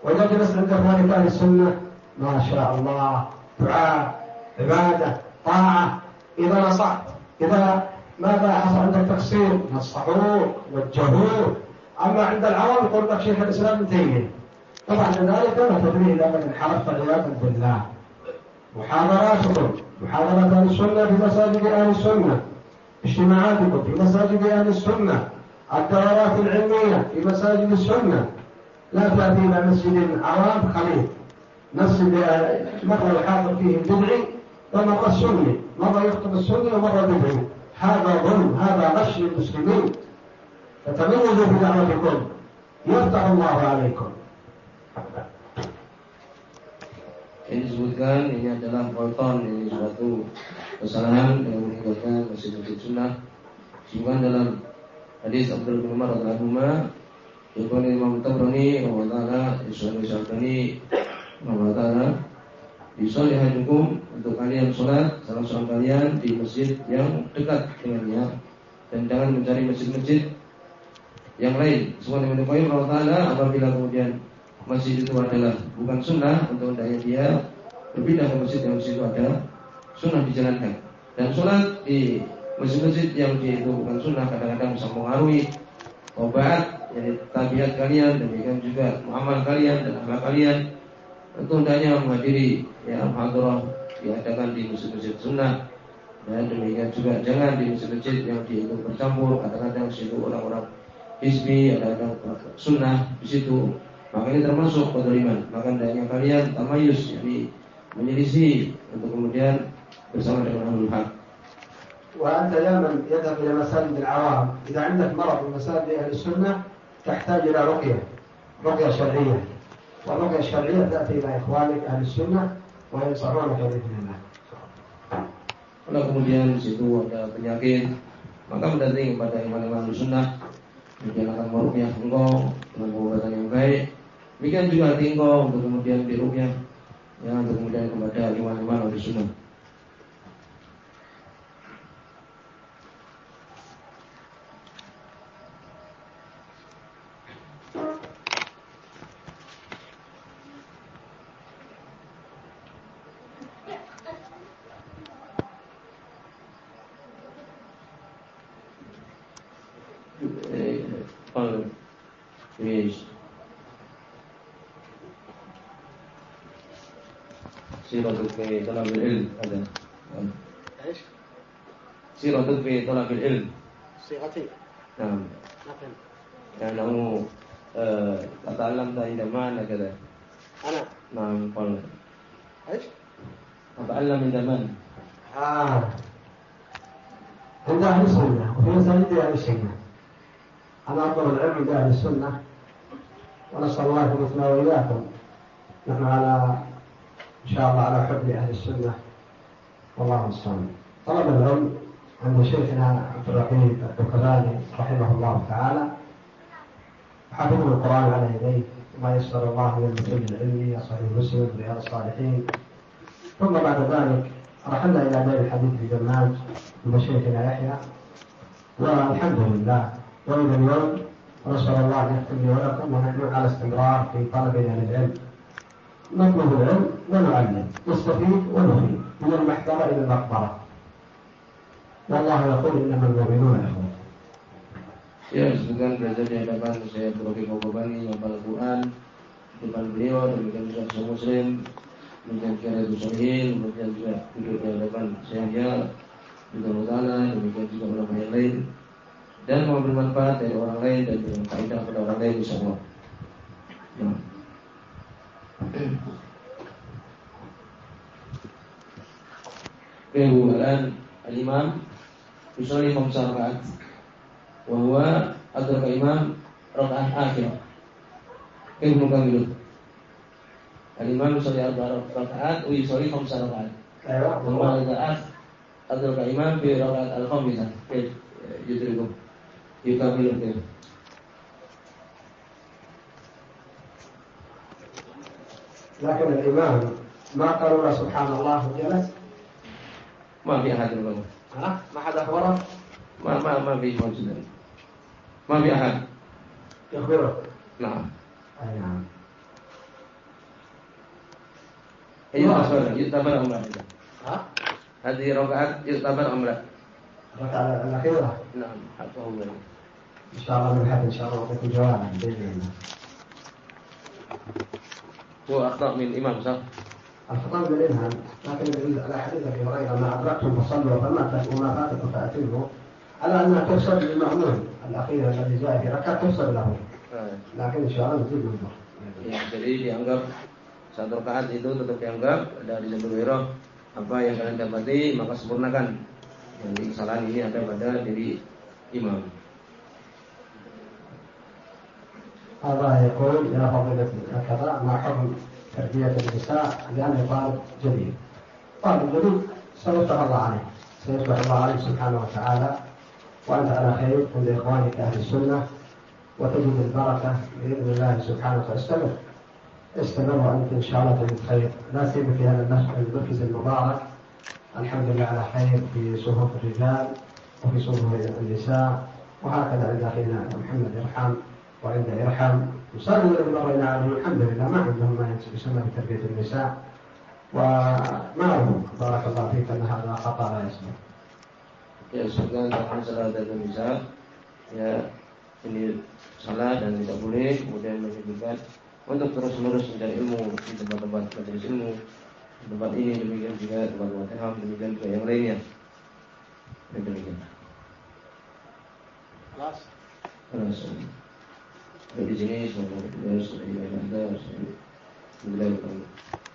وإذا جلست عند إخوانك أهل السنة ما شاء الله. دعاء عبادة طاعة. إذا نصحت إذا ماذا حصل عندك تقصير نصحوك وجهوك أما عند العوام يقول لك شيخ الإسلام ابن تيمية. طبعا ذلك لا تدري إلا من انحرفت عياذا بالله. محاضراتكم محاضرات أهل السنة في مساجد أهل السنة اجتماعاتكم في مساجد أهل السنة الدورات العلمية في مساجد السنة. لا تأتي إلى مسجد عوام خليل. مسجد مرة يحاضر فيه البدعي ومرة السني مرة يخطب السني ومرة البدعي هذا ظلم هذا غش للمسلمين فتميزوا في دعوتكم يفتح الله عليكم ini disebutkan ini adalah kolton ini suatu kesalahan yang meninggalkan masjid-masjid sunnah disebutkan dalam hadis Abdul bin Umar radhiyallahu Ibn Imam Tabrani wa ta'ala Isra Syafani Disolih hukum untuk kalian sholat Salah seorang kalian di masjid yang dekat dengannya. Dan jangan mencari masjid-masjid yang lain. Semua yang menyukai Allah Ta'ala Apabila kemudian masjid itu adalah bukan sunnah Untuk hendaknya dia berpindah ke masjid yang masjid itu ada Sunnah dijalankan. Dan sholat di masjid-masjid yang dia itu bukan sunnah Kadang-kadang bisa mengaruhi obat jadi tabiat kalian demikian juga muamal kalian dan akhlak kalian. Tentu hendaknya menghadiri ya hadroh diadakan di masjid-masjid sunnah dan demikian juga jangan di masjid-masjid yang di itu bercampur kadang-kadang situ orang-orang hizbi ada yang sunnah di situ maka ini termasuk kedoliman maka hendaknya kalian tamayus jadi menyelisih untuk kemudian bersama dengan ahlul haq وأنت يا من يذهب إلى مساجد العوام إذا عندك مرض في مساجد أهل السنة تحتاج إلى رقية رقية شرعية والرقية الشرعية تأتي إلى إخوانك أهل السنة وينصحونك بإذن الله kalau kemudian di situ ada penyakit, maka mendatangi kepada imam-imam sunnah, kemudian akan merukyah engkau dengan pengobatan yang baik. Demikian juga hati engkau untuk kemudian dirukyah, ya untuk kemudian kepada imam-imam sunnah. في طلب العلم. هذا إيش؟ سيرة في طلب العلم. صيغتي نعم. لأنه آه، أتعلمت عند من كذا. أنا؟ نعم قال إيش؟ أتعلم عند من؟ آه. عند أهل السنة وفي مساجد أهل السنة. أنا أطلب العلم عند أهل السنة ونسأل الله أن يثنى وإياكم. نحن على إن شاء الله على حب أهل السنة. والله المستعان. طلب العلم عند شيخنا عبد الرحيم الدكراني رحمه الله تعالى. حفظ القرآن على يديه وما يسر الله من المتون العلمي صحيح مسلم رياض الصالحين. ثم بعد ذلك رحلنا إلى دار الحديث في دماج بشيخنا يحيى. والحمد لله. وإلى اليوم نسأل الله أن لي ولكم ونحن على استمرار في طلبنا للعلم. نطلب العلم ونعلم نستفيد ونفيد من المحبرة إلى المقبرة والله يقول إنما المؤمنون إخوة Ya, sebutkan belajar di hadapan saya Profi Kobani yang Al-Quran depan beliau, demikian juga saya Muslim, demikian juga Radu Sahih, demikian juga duduk di hadapan saya dia, juga Mutala, demikian juga ulama yang lain, dan mau bermanfaat dari orang lain dan bermanfaat kepada orang lain insya Allah. Nah. Kehu الآن الإمام يصلي خمس ركعات وهو أدرك الإمام ركعة آخرة كيف نكمله؟ الإمام يصلي أربع ركعات ويصلي خمس ركعات ثم إذا أدرك الإمام في ركعة الخامسة كيف يدركه؟ يكمله كيف؟ لكن الإمام ما له سبحان الله جلس. ما في أحد يقول. ها؟ ما حد أخبره؟ ما ما ما في موجود ما في أحد. يخبره؟ نعم. أي نعم. هي أصلا يعتبر أم لا ها؟ هذه ركعات يعتبر أم لا الركعة الأخيرة؟ نعم حقه هو. إن شاء الله حد إن شاء الله أعطيكم جوابا بإذن الله. هو أخطأ من الإمام صح؟ الخطاب بالإلهام لكن الأحاديث أبي هريرة ما أدركتم فصلوا فما وما فاتكم فأتموا على أنها تفسر للمأمون الأخير الذي جاء في ركعة تفسر له لكن إن شاء الله نزيد ننظر Ya, jadi dianggap satu rakaat itu tetap dianggap dari satu wiro apa yang kalian dapati maka sempurnakan. Jadi kesalahan ini ada pada diri imam. هذا يقول يا فضيلة كذا ما حكم تربية النساء لأنه طالب جديد طالب جديد سيفتح الله عليه سيفتح الله عليه سبحانه وتعالى. وأنت على خير عند إخوانك أهل السنة. وتجد البركة بإذن الله سبحانه وتعالى. استمر. استمر وأنت إن شاء الله تجد خير. لا سيما في هذا المركز المبارك. الحمد لله على خير في صفوف الرجال وفي صفوف النساء. وهكذا عند أخينا محمد إرحام وعند إرحام يصلي الذي مرينا عليه الحمد لله ما عندهم ما يسمى بتربية النساء وما أظن بارك الله فيك أن هذا خطأ لا يسمى Ya sebutkan tentang salah dan misal ya ini salah dan tidak boleh kemudian menyebutkan untuk terus menerus mencari ilmu di tempat-tempat majelis ilmu di tempat ini demikian juga tempat-tempat ilham demikian juga yang lainnya dan demikian. خلاص Terus, Origination of verse, like that, so,